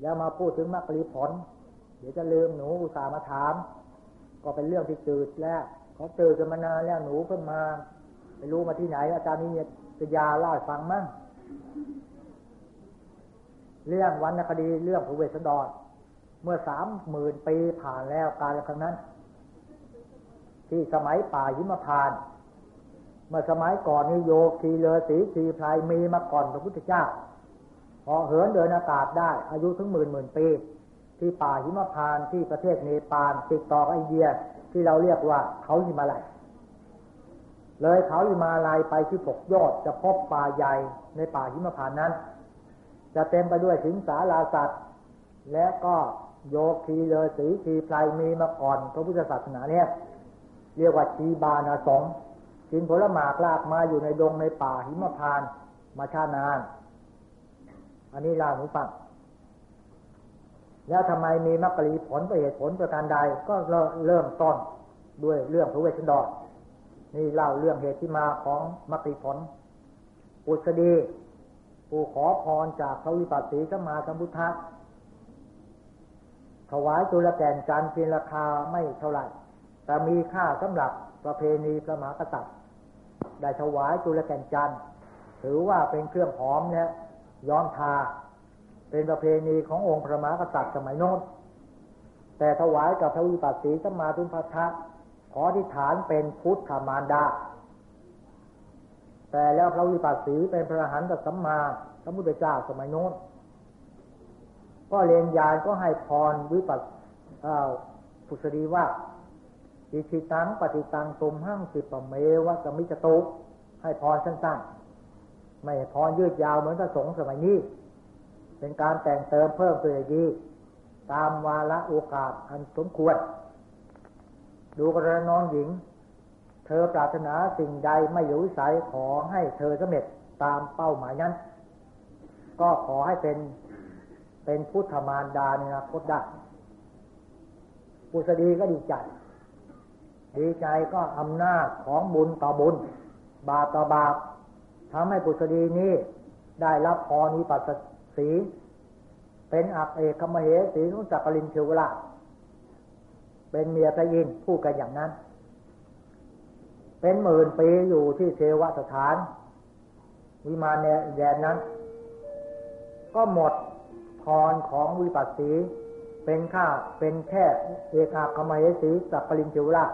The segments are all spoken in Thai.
อย่ามาพูดถึงมรรคผล เดี๋ยวจะลืมหนูอุตส่าห์มาถาม ก็เป็นเรื่องที่จืดแล้วเขาเจอกันมานานแล้วหนูเพิ่งมาไม่รู้มาที่ไหน อาจารย์นี่จะยาเล่าฟังมั้งเรื่องวันนคดีเรื่องพระเวสสันดรเมื่อสามหมื่นปีผ่านแล้วการครั้งนั้น ที่สมัยป่าหิมพาน เมื่อสมัยก่อนนี่โยคีเลอสีชีพลายมีมาก่อนพระพุทธเจ้า พอเหินเดินอากาศได้ อายุถึงหมื่นหมื่นปี ที่ป่าหิมพานที่ประเทศเนปาลติดต่อไอเดียที่เราเรียกว่าเขาหิมาลัยเลยเขาหิมาลัยไปที่ปกยอดจะพบป่าใหญ่ในป่าหิมพานนั้น จะเต็มไปด้วยสิงสาราสัตว์ และก็โยคีเลอสีชีไพลายมีมาก่อนพระพุทธศาสนาเนี่ยเรียกว่าชีบานาสงกินผลหมากลากมาอยู่ในดงในป่าหิมพาน มาชานาน อันนี้เล่าหนูฟังแล้วทำไมมีมรรคลีผลไปเหตุผลประการใดก็เริ่มต้นด้วยเรื่องพระเวชชันดรนี่เล่าเรื่องเหตุที่มาของมรรคผลปุษดีปูขอพรจากพระวิปัสสีสมาสัมพุทธะถวายจุลแก่นจันเพียงราคาไม่เท่าไหร่ แต่มีค่าสำหรับประเพณีพระมหากษัตริย์ได้ถวายจุลแก่นจันทร์ถือว่าเป็นเครื่องหอมเนี่ย ย้อมทา เป็นประเพณีขององค์พระมหากษัตริย์สมัยโน้น แต่ถวายกับพระวิปัสสีสมาทุพัทธะขอที่ฐานเป็นพุทธมารดา แต่แล้วพระวิปัสสีเป็นพระหันตสัมมาสมุทธเจ้าสมัยโน้น ก็เรียนยานก็ให้พรวิปัสสุสดีว่าอิชิตังปฏิตังตุมหั่งสิปเมวะสมิจตุให้พรสั้นๆ ไม่พรยืดยาวเหมือนพระสงฆ์สมัยนี้ เป็นการแต่งเติมเพิ่มตัวดี ตามวาระโอกาสอันสมควร ดูกระน้องหญิง เธอปรารถนาสิ่งใดไม่อยู่สัยขอให้เธอสำเร็จตามเป้าหมายนั้น ก็ขอให้เป็นเป็นพุทธมารดาในอนาคตได้ปุษดีก็ดีใจ ดีใจก็อำนาจของบุญต่อบุญ บาปต่อบาป ทำให้ปุษดีนี้ได้รับพรนิปัสสี เป็นอักเอกมเหสีของจักรินเทวราชเป็นเมียพระอินพูดกันอย่างนั้น เป็นหมื่นปีอยู่ที่เทวสถาน วิมานแดนนั้น ก็หมดพรของวิปัสสี เป็นข้าเป็นแค่เอกากมเหสีจักรินเทวราช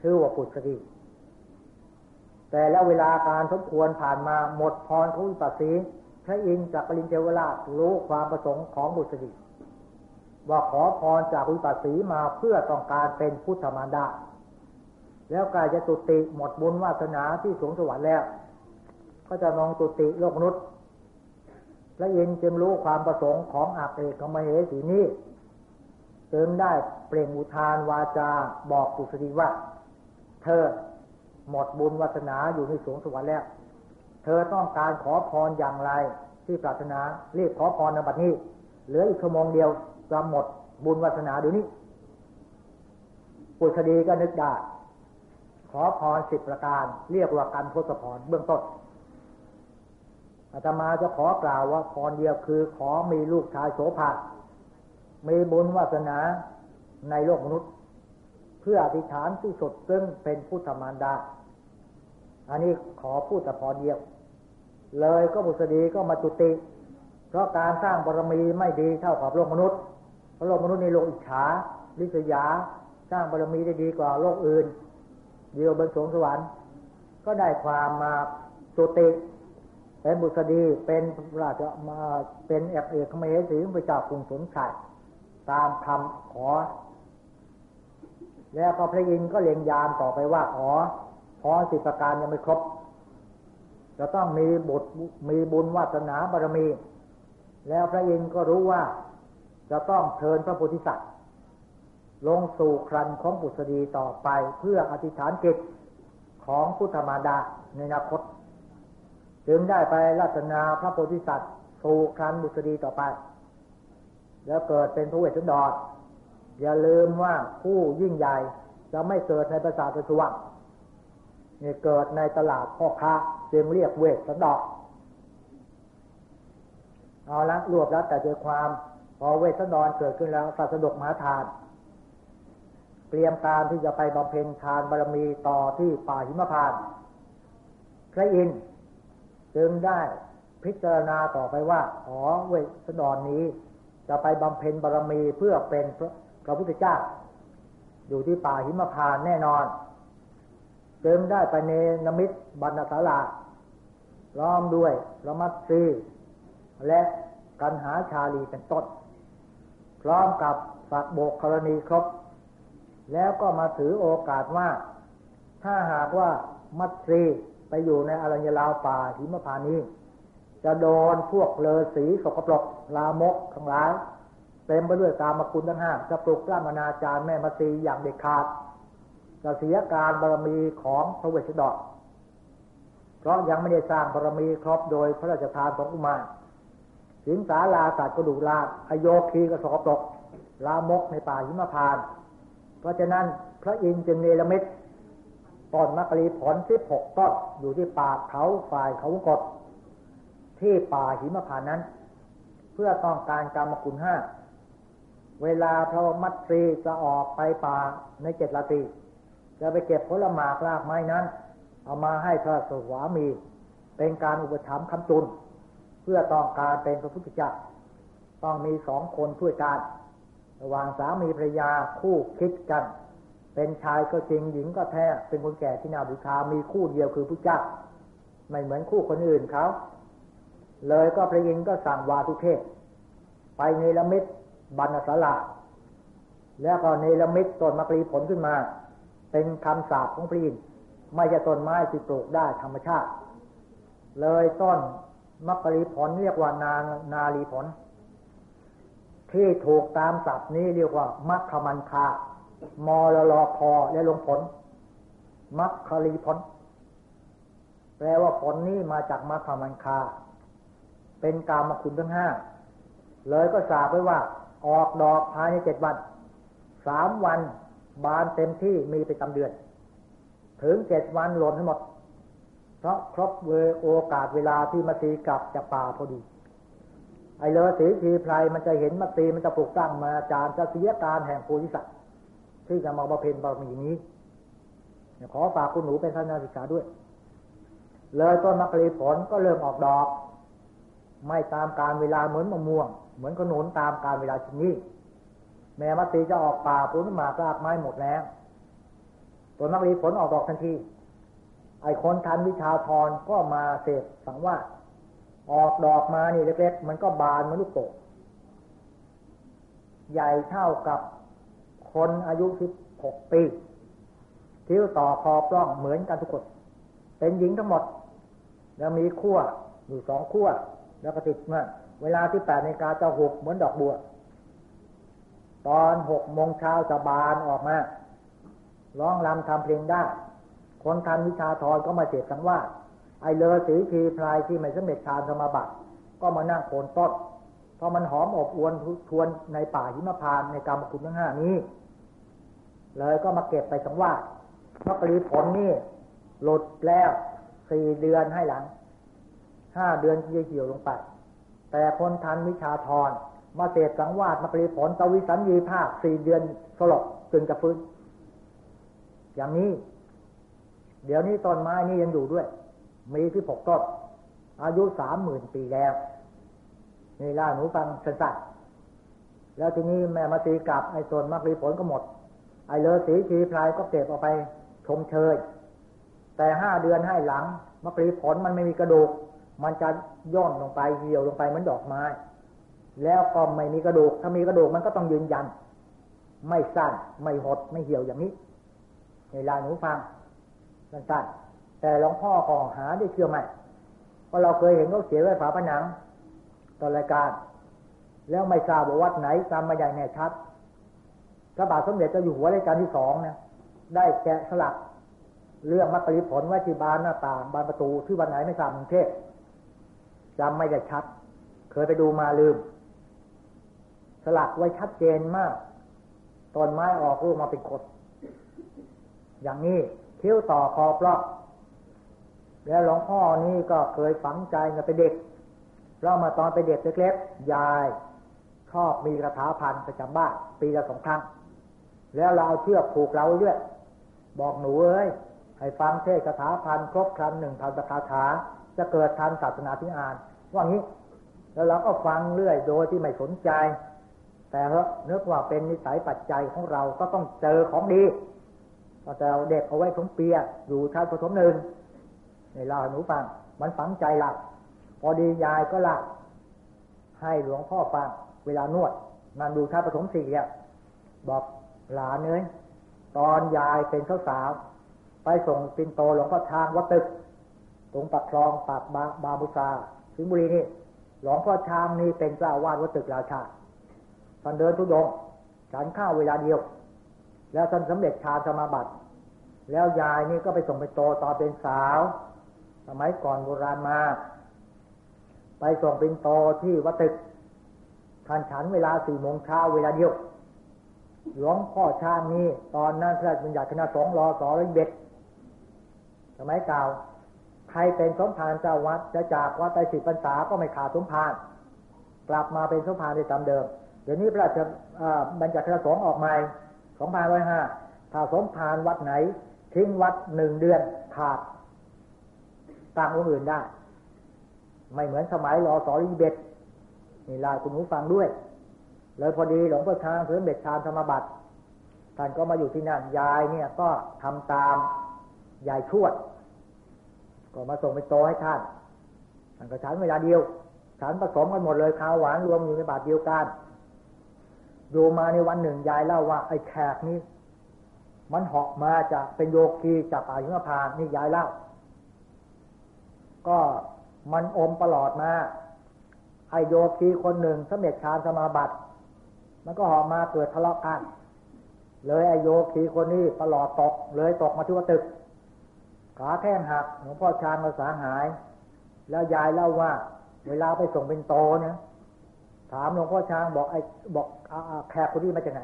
ชื่อว่าปุสดี แต่แล้วเวลาการสมควรผ่านมาหมดพรของวิปัสสีพระอินทร์จากปรินเจวราชรู้ความประสงค์ของบุตรีว่าขอพรจากวิปัสสีมาเพื่อต้องการเป็นพุทธมารดาแล้วกายจะตุติหมดบุญวาสนาที่สูงสวรรค์แล้ว ก็จะมองตุติโลกนุษย์พระอินทร์จึงรู้ความประสงค์ของอาเอกของมเหสีนี้จึงได้เปล่งอุทานวาจาบอกปุสรีว่า เธอ หมดบุญวัฒนาอยู่ในสวงสวรรค์แล้ว เธอต้องการขอพรอย่างไร ที่ปรารถนารีบขอพรในบัดนี้ เหลืออีกชั่วโมงเดียวจะหมดบุญวัฒนาเดี๋ยวนี้ปุชดีก็นึกได้ขอพรสิบประการ เรียกว่าการทศพรเบื้องต้นอาตมาจะขอกล่าวว่าพรเดียวคือขอมีลูกชายโสภามีบุญวาสนาในโลกมนุษย์ เพื่ออธิษฐานที่สุดซึ่งเป็นพุทธมารดา อันนี้ขอพูดแต่พอเดียว เลยก็บุษดีก็มาจุติ เพราะการสร้างบารมีไม่ดีเท่ากับโลกมนุษย์เพราะโลกมนุษย์ในโลกอิจฉาลิษยา สร้างบารมีได้ดีกว่าโลกอื่นเดียวบนสวงสวรรค์ ก็ได้ความมาจุติเป็นบุษดีเป็นราชมาเป็นเอกเอกขมเหสีพระเจ้ากรุงสนชัยตามคำขอ แล้วก็พระอินทร์ก็เล็งยามต่อไปว่าอ๋อ พรสิประการยังไม่ครบจะต้องมีบุตรมีบุญวาสนาบารมี แล้วพระอินทร์ก็รู้ว่า จะต้องเชิญพระโพธิสัตว์ ลงสู่ครันของบุษดีต่อไปเพื่ออธิษฐานจิตของพุทธมารดาในอนาคต จึงได้ไปรัตนาพระโพธิสัตว์ สู่ครันบุษดีต่อไป แล้วเกิดเป็นพระเวสสันดรอย่าลืมว่าผู้ยิ่งใหญ่จะไม่เกิดในประสาทสวรรค์ นี่เกิดในตลาดพ่อค้าจึงเรียกเวทสันดอกเอาละรวบแล้วแต่ใจความ พอเวทนอนเกิดขึ้นแล้วสัสดกมหาทาน เตรียมการที่จะไปบำเพ็ญทานบารมีต่อที่ป่าหิมพานพระอินทร์จึงได้พิจารณาต่อไปว่าอ๋อเวทนอนนี้ จะไปบำเพ็ญบารมีเพื่อเป็นพระพระพุทธเจ้า อยู่ที่ป่าหิมพานแน่นอน จึงได้ไปเนนมิตรบรรณศาลาล้อมด้วยระมัดซีและกันหาชาลีเป็นต้น พร้อมกับสักโบกกรณีครบ แล้วก็มาถือโอกาสว่า ถ้าหากว่ามัตรีไปอยู่ในอรัญญลาวป่าหิมพานี้ จะโดนพวกเลอสีสกปรกลามกทั้งหลายเต็มไปด้วยตามคุณทั้งห้าจะปลุกปล้ำอนาจารแม่มาตีอย่างเด็ดขาด จะเสียการบารมีของพระเวชชดกเพราะยังไม่ได้สร้างบารมีครบโดยพระราชทานของอุมาสิงสาลาตัดกระดูกลาดอโยคีกระสอบตก ลามกในป่าหิมพาน เพราะฉะนั้นพระอินทร์จึงเนรมิตต้นมะกรีผลที่หกต้นอยู่ที่ป่าเขาฝ่ายเขากดที่ป่าหิมพานนั้น เพื่อต้องการกรรมคุณห้าเวลาพระมัตรีจะออกไปป่าในเจ็ดราตรี จะไปเก็บผลหมากรากไม้นั้น เอามาให้พระสวามี เป็นการอุปถัมภ์คำจุน เพื่อต้องการเป็นพระพุทธเจ้าต้องมีสองคนช่วยกันระหว่างสามีภรรยาคู่คิดกัน เป็นชายก็จริงหญิงก็แท้เป็นคนแก่ที่น่าบูชามีคู่เดียวคือพระเจ้าไม่เหมือนคู่คนอื่นเขา เลยก็พระอินก็สั่งวาทุเทศ ไปเนรมิตบรรณศาลาแล้วก็เนรมิตต้นมะกรีผลขึ้นมา เป็นคำสาปของพระอินทร์ไม่ใช่ต้นไม้ที่ปลูกได้ธรรมชาติ เลยต้นมักกรีผลเรียกว่านานาลีผล ที่ถูกตามศัพท์นี้เรียกว่า มัคคมันคามอลลอคอและลงผล มัคคลีผล แปลว่าผลนี้มาจากมัคคมันคา เป็นกามคุณทั้งห้าเลยก็สาบไว้ว่า ออกดอกภายในเจ็ดวันสามวัน บานเต็มที่มีไปตำเดือน ถึงเจ็ดวันหล่นทั้หมด เพราะครบเวโอกาสเวลาที่มาตีกลับจากป่าพอดี ไอ้เลอสีชีไพรมันจะเห็นมาตีมันจะปลุกตั้งมาจารจะเสียการแห่งโพธิสัตว์ที่จะมาบำเพ็ญบารมีนี้ขอฝากคุณหนูเป็นท่านศึกษาด้วย เลยต้นมะกรีผลก็เริ่มออกดอก ไม่ตามการเวลาเหมือนมะม่วง เหมือนขนุนตามการเวลาชนี้ แม่มัตสีจะออกป่าผลหมากรากไม้หมดแล้วผลมักรีผลออกดอกทันที ไอ้คนทันวิชาทรก็มาเสพสังว่า ออกดอกมานี่เล็กๆมันก็บานมันลูกโป่งใหญ่เท่ากับคนอายุสิบหกปีทิ้วต่อคอปล้องเหมือนกันทุกคน เป็นหญิงทั้งหมด แล้วมีขั้วอยู่สองขั้วแล้วก็ติดมาเวลาที่แปดในกาจะหกเหมือนดอกบัว ตอนหกโมงเช้าจะบานออกมาร้องรำทำเพลงได้ คนทันวิชาทรก็มาเจ็บสังว่าไอเลอสีทีพลายที่ไม่สำเร็จฌานสมาบัติ ก็มานั่งโคนต้นเพราะมันหอมอบอวนทวนในป่าหิมพานในกรรมคุณทั้งห้านี้ เลยก็มาเก็บไปสังว่ามักรีผลนี่หลุดแล้วสี่เดือนให้หลังห้าเดือนที่จะเหี่ยวลงไป แต่คนทันวิชาทร มาเสดสังวาสมาปรีผลตวิสัญญีภาคสี่เดือนสลบจึงจะฟื้น อย่างนี้ เดี๋ยวนี้ต้นไม้นี่ยังอยู่ด้วย มีที่ผกต้นอายุสามหมื่นปีแล้วนี่ล่าหนูฟังสั้นๆแล้วทีนี้แม่มาตีกลับไอ้ส่วนมากรีผลก็หมด ไอ้เลอสีชีพลายก็เก็บออกไปชมเชย แต่ห้าเดือนให้หลังมะกรีผลมันไม่มีกระดูก มันจะย่อนลงไปเหี่ยวลงไปเหมือนดอกไม้ แล้วก็ไม่มีกระดูก ถ้ามีกระดูกมันก็ต้องยืนยัน ไม่สั้น ไม่หด ไม่เหี่ยวอย่างนี้ในลายหนูฟังสั้นๆแต่หลวงพ่อก็หาได้เชื่อไหมเพราะเราเคยเห็นเขาเขียนไว้ฝาผนังตอนรายการ แล้วไม่ทราบว่าวัดไหนจำไม่ได้แน่ชัดพระบาทสมเด็จเจ้าอยู่หัวรายการที่สองนะได้แกะสลักเรื่องมัตติผลไว้ที่บานหน้าต่างบานประตูที่วันไหนไม่ทราบกรุงเทพจำไม่ได้ชัด เคยไปดูมาลืม สลักไว้ชัดเจนมากต้นไม้ออกลูกมาเป็นขดอย่างนี้คิ้วต่อคอปลอกแล้วหลวงพ่อนี่ก็เคยฝังใจกับเป็นเด็กเรามาตอนไปเด็กเล็กๆยายชอบมีกระถาพันประจำบ้านปีละสองครั้ง แล้วเราเอาเชือกผูกเราเรื่อยบอกหนูเอ้ยให้ฟังเทศคาถาพันครบครันหนึ่งพันคาถา จะเกิดทันศาสนาพิอานว่างี้ แล้วเราก็ฟังเรื่อยโดยที่ไม่สนใจ แต่เฮ้นึกว่าเป็นนิสัยปัจจัยของเราก็ต้องเจอของดีก็แต่เด็กเอาไว้สมเปียอยู่ชั้นประถมหนึ่งในเล่าให้หนูฟัง มันฝังใจหลักพอดียายก็หลักให้หลวงพ่อฟัง เวลานวดนั่นดูชั้นประถมสี่อะบอกหลานเอ้ยตอนยายเป็นเจ้าสาวไปส่งปินโตหลวงพ่อช้างวัดตึกตรงปากคลองปากบาบาบุษาสิงห์บุรีนี่หลวงพ่อช้างนี่เป็นเจ้าวาดวัดตึกราชา ท่านเดินทุดงฉันข้าวเวลาเดียว แล้วท่านสำเร็จฌานสมาบัติ แล้วยายนี่ก็ไปส่งไปโตตอนเป็นสาว สมัยก่อนโบราณมา ไปส่งเป็นโตที่วัดตึกท่านฉันเวลาสี่โมงเช้าเวลาเดียว หลวงพ่อชางนี้ตอนนั้นพระราชบัญญัติคณะสงฆ์รอสอร้อยเบ็ดสมัยเก่าใครเป็นสมภารเจ้าวัดจะจากวัดไปสิบพรรษาก็ไม่ขาดสมภารกลับมาเป็นสมภารในตามเดิม ดี๋ยวนี้พระราชบัญญัติคณะสงฆ์ออกใหม่สองพันร้อยห้าถ้าสมภารวัดไหน ทิ้งวัดหนึ่งเดือนขาดตั้งองค์อื่นได้ ไม่เหมือนสมัยรอสอรีเบ็ดนี่ลาคุณหูฟังด้วย เลยพอดีหลวงพ่อช้างเพื่อเบ็ดชานธรรมบัตรท่านก็มาอยู่ที่นั่นยายเนี่ยก็ทำตามยายชวด ก็มาส่งไปโตให้ท่านท่านก็ฉันเวลาเดียวฉันผสมกันหมดเลยข้าวหวานรวมอยู่ในบาทเดียวกัน ดูมาในวันหนึ่งยายเล่าว่าไอ้แขกนี้ มันเหาะมาจากเป็นโยคีจากป่าหิมพานนี่ยายเล่า ก็มันอมตลอดมาไอโยคีคนหนึ่งสมเด็จฌานสมาบัติ มันก็ออกมาเกิดทะเลาะกัน เลยไอโยคีคนนี้ตลอดตก เลยตกมาที่วัดตึก ขาแข้งหักหลวงพ่อชานมาสาหาย แล้วยายเล่าว่า เวลาไปส่งเป็นโตเนี่ย ถามหลวงพ่อช้างบอกไอ้บอกแขกคนนี้มาจากไหน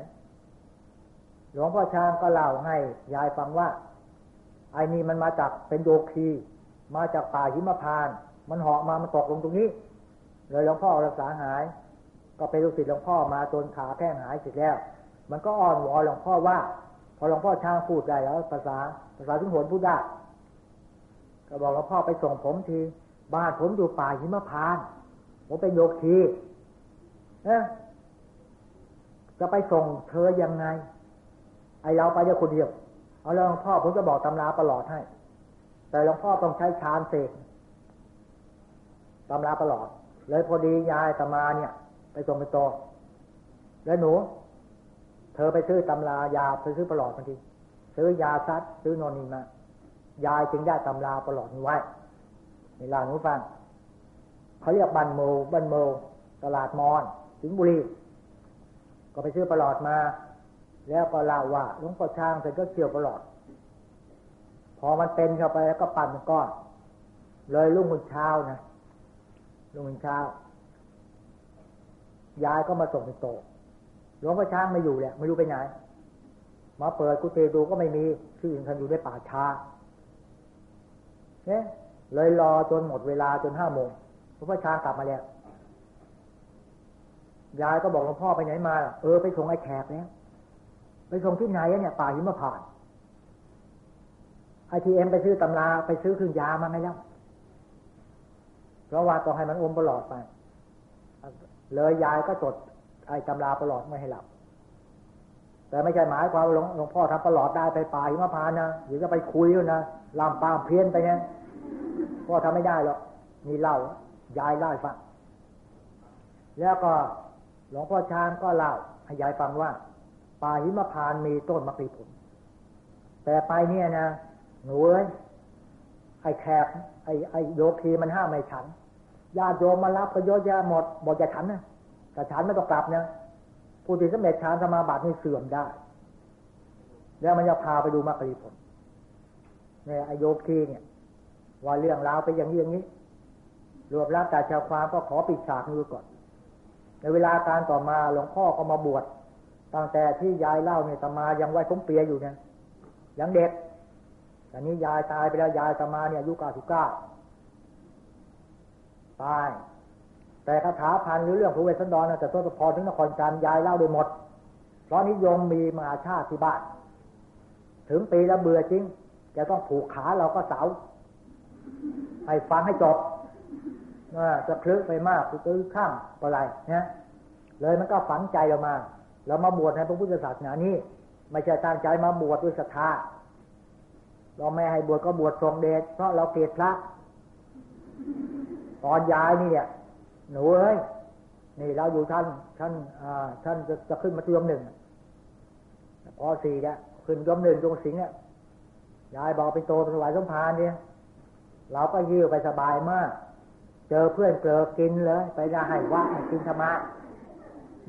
หลวงพ่อช้างก็เล่าให้ยายฟังว่า ไอ้นี่มันมาจากเป็นโยคี มาจากป่าหิมพาน มันเหาะมา มันตกลงตรงนี้ เลยหลวงพ่อรักษาหาย ก็ไปลูกศิษย์หลวงพ่อมาจนขาแข้งหายเสร็จแล้ว มันก็อ้อนวอนหลวงพ่อว่า พอหลวงพ่อช่างพูดได้แล้ว ภาษาภาษาทุงหนพูดได้ ก็บอกหลวงพ่อไปส่งผมที บ้านผมอยู่ป่าหิมพาน ผมเป็นโยคี เอ๊ะจะไปส่งเธอยังไง ไอเราไปเดียวคนเดียว เอาแล้วหลวงพ่อผมจะบอกตำราตลอดให้ แต่หลวงพ่อต้องใช้ชานเสกตำราตลอด เลยพอดียายตมาเนี่ย ไปส่งไปโต แล้วหนู เธอไปซื้อตำรายาไปซื้อประหลอดมาทีซื้อยาซัดซื้อนอนีมายายจึงได้ตำราประหลอดนี้ไว้ในลาหนูฟังเขาเรียกบันโมบันโมตลาดมอน สิงห์บุรี ก็ไปซื้อปลอดมา แล้วก็เล่าว่าหลวงพ่อช้างเสร็จก็เกี่ยวปลอด พอมันเป็นเข้าไปแล้วก็ปั่นก้อน เลยลุ่งมือเช้านะลุ่งมือเช้ายายก็มาส่งเป็นโตหลวงพ่อช้างไม่อยู่แหละไม่รู้ไปไหนมาเปิดกุฏิดูก็ไม่มีที่อื่นท่านอยู่ในป่าชาเนี่ยเลยรอจนหมดเวลาจนห้าโมงหลวงพ่อช้างกลับมาแล้ว ยายก็บอกหลวงพ่อไปไหนมา เออไปส่งไอ้แขกแล้วไปส่งที่ไหนเนี่ยป่าหิมพานไอทีเอ็มไปซื้อตำราไปซื้อเครื่องยามาไงแล้วเพราะว่าต้องให้มันอมตลอดไป เลยยายก็จดไอ้ตำราประหลอดไม่ให้หลับ แต่ไม่ใช่หมายความหลวงหลวงพ่อทำประหลอดได้ไปป่าหิมพานนะหรือจะไปคุยนะลามปามเพี้ยนไปเนี่ยพ่อทำไม่ได้หรอกมีเล่ายายเล่าฟังแล้วก็ ลวงพ่อช้างก็เล่าให้ยายฟังว่า ป่าหิมพานมีต้นมะปีผลแต่ไปเนี่ยนะหนูเอ้ยไอ้แขกไอ้ไอ้โยคีมันห้ามไม่ฉันญาติโยมมารับก็เยอะแยะหมดบอกจะฉันนะแต่ฉันไม่ต้องกลับเนี่ยผู้ที่สำเร็จฌานสมาบัตินี่เสื่อมได้ แล้วมันจะพาไปดูมรรคผลเนี่ยไอโยคีเนี่ย ว่าเรื่องราวไปอย่างนี้อย่างนี้ รวบรัดแต่ชาวความก็ขอปิดฉากนี้ก่อน ในเวลาการต่อมาหลวงพ่อก็มาบวชตั้งแต่ที่ยายเล่าเนี่ยตมายังไว้ผมเปียอยู่เนี่ยยังเด็กแต่นี้ยายตายไปแล้วยายตมาเนี่ยอายุเก้าสิบเก้าตาย แต่คาถาพันหรือเรื่องพระเวสสันดรแต่ทศพรถึงนครการยายเล่าได้หมด เพราะนิยมมีมาชาติที่บ้านถึงปีแล้วเบื่อจริงจะต้องผูกขาเราก็เสาให้ฟังให้จบ จะคลึกไปมากคือข้างอะไรเนี่ยเลยมันก็ฝังใจเรามา เรามาบวชในพระพุทธศาสนานี้ ไม่ใช่ตั้งใจมาบวชด้วยศรัทธาเราไม่ให้บวชก็บวชทรงเดชเพราะเราเกลียดพระตอนย้ายนี่เนี่ยหนูเอ้ยนี่เราอยู่ท่านท่านท่านจะจะขึ้นมาที่ยมหนึ่งพอสี่เนี่ยขึ้นยมหนึ่งตรงสิงเนี่ยยายบอกเป็นโตเป็นวายสมพานเนี่ยเราก็ยิ้วไปสบายมาก เจอเพื่อนเกลือกินเลย ไปได้ให้ว่ากินธรรมะ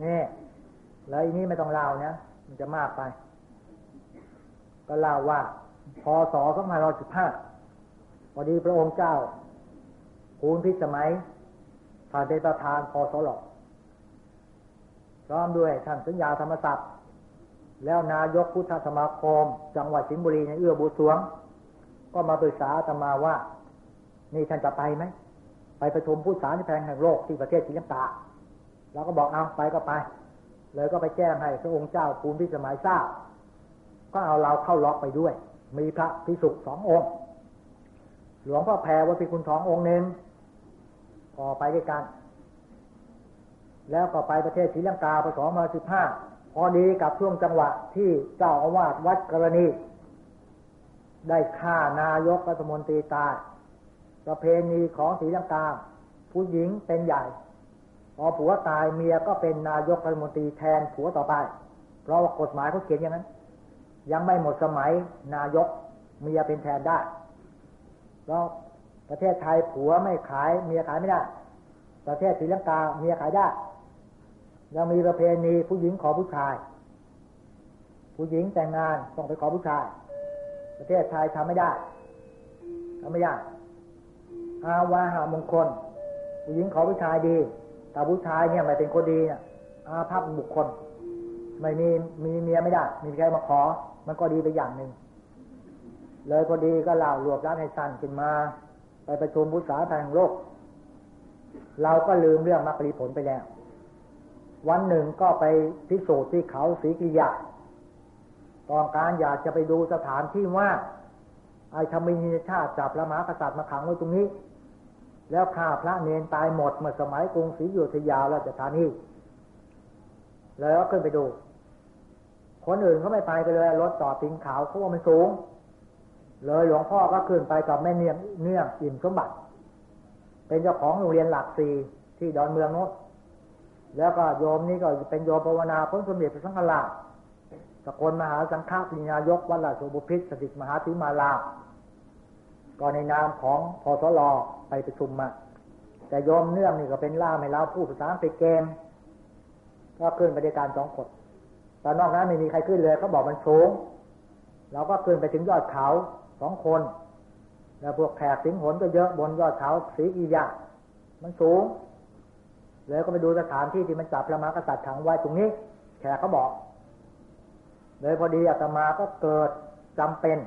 นี่แล้วอันนี้ไม่ต้องเล่านะมันจะมากไป ก็เล่าว่าพศ2515พอดีพระองค์เจ้าภูนพิสมัยท่านเป็นประธานพศหลพร้อมด้วยท่านสัญญาธรรมศักดิ์แล้วนายกพุทธสมาคม จังหวัดสิงห์บุรีในเอื้อบุสวง ก็มาปรึกษาธรรมาว่า นี่ท่านจะไปไหม ไปประชุมผู้สารที่แพงแห่งโลกที่ประเทศศรีลังกาเราก็บอกเอาไปก็ไป เลยก็ไปแจ้งให้พระองค์เจ้าภูมิพิสมัยทราบ ก็เอาเราเข้าล็อกไปด้วย มีพระพิสุสององค์ หลวงพ่อแพรวัดพิคุณทององค์หนึ่งก็ไปด้วยกัน แล้วก็ไปประเทศศรีลังกาปศมาสิบห้าพอดีกับช่วงจังหวะที่เจ้าอาวาสวัดกรณี ได้ฆ่านายกรัฐมนตรีตาย ประเพณีของศรีลังกา ผู้หญิงเป็นใหญ่ พอผัวตายเมียก็เป็นนายกรัฐมนตรีแทนผัวต่อไป เพราะว่ากฎหมายเขาเขียนอย่างนั้น ยังไม่หมดสมัยนายกเมียเป็นแทนได้แล้วประเทศไทยผัวไม่ขายเมียขายไม่ได้ ประเทศศรีลังกาเมียขายได้ยังมีประเพณีผู้หญิงขอผู้ชาย ผู้หญิงแต่งงานต้องไปขอผู้ชาย ประเทศไทยทำไม่ได้ทำไม่ได้ อาวาหามงคล ผู้หญิงขอผู้ชายดี แต่ผู้ชายเนี่ยไม่เป็นคนดีเนี่ยอาภัพบุคคล ไม่มีมีเมียไม่ได้ มีใครมาขอ มันก็ดีไปอย่างหนึ่ง เลยพอดีก็เล่ารวบรัดให้สั้นขึ้นมา ไปประชุมพุทธาแห่งโลก เราก็ลืมเรื่องมรรคผลไปแล้ว วันหนึ่งก็ไปพิสูจน์ที่เขาสีกิยาต้องการอยากจะไปดูสถานที่ว่าไอ้ธรรมินชาติจับพระมากษัตริย์มาขังไว้ตรงนี้ แล้วฆ่าพระเนนตายหมดเมื่อสมัยกรุงศรีอยุธยาราชธานีเลยก็ขึ้นไปดู คนอื่นเขาไม่ไปกันเลยรถต่อติงขาวเขาว่ามันสูง เลยหลวงพ่อก็ขึ้นไปกับแม่เนียงเนื่องอิ่มสมบัติ เป็นเจ้าของโรงเรียนหลักสี่ที่ดอนเมืองโน้นแล้วก็โยมนี่ก็เป็นโยมภาวนาพ้นสมเด็จพระสังฆราชสกลมหาสังฆปิญญายกวัดราชบุพิตรสถิตมหาธิมาลาก็ในนามของพสลไปประชุมมาแต่โยมเนื่องนี่ก็เป็นล่าไม่เล่าผู้ภาษาไปเกมก็ขึ้นไปด้วยการสองคนแตอนอกนั้นไม่มีใครขึ้นเลยเขาบอกมันสูงเราก็ขึ้นไปถึงยอดเขาสองคน แล้วพวกแขกสิงหนก็เยอะบนยอดเขาสีอียามันสูงแล้วก็ไปดูสถานที่ที่มันจับพระมหากษัตริย์ขังไว้ตรงนี้ แขกเขาบอก เลยพอดีอาตมาก็เกิดจำเป็น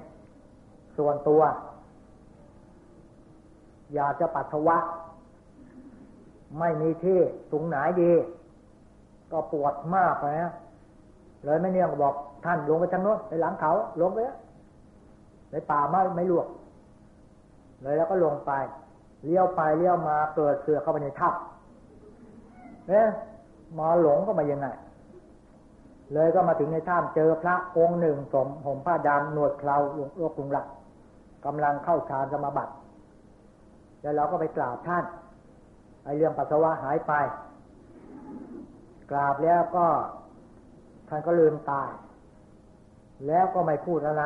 ส่วนตัว อยากจะปัสสาวะ ไม่มีที่ตรงไหนดี ก็ปวดมากเลยนะเลยไม่เนี่ยก็บอกท่านลงไปทางโน้นไปหลังเขาลงไปแล้วในป่าไม่ไม่ลวก เลยแล้วก็ลงไปเลี้ยวไปเลี้ยวมาเกิดเสือเข้าไปในถ้ำเนี่ยมาหลงก็มายังไงเลยก็มาถึงในถ้ำเจอพระองค์หนึ่งสมผมผ้าดำหนวดเคราหลวงกรุงหลักกำลังเข้าฌานสมาบัติ แล้วเราก็ไปกราบท่านไอเรื่องปัสสาวะหายไป กราบแล้วก็ท่านก็ลืมตาย แล้วก็ไม่พูดอะไร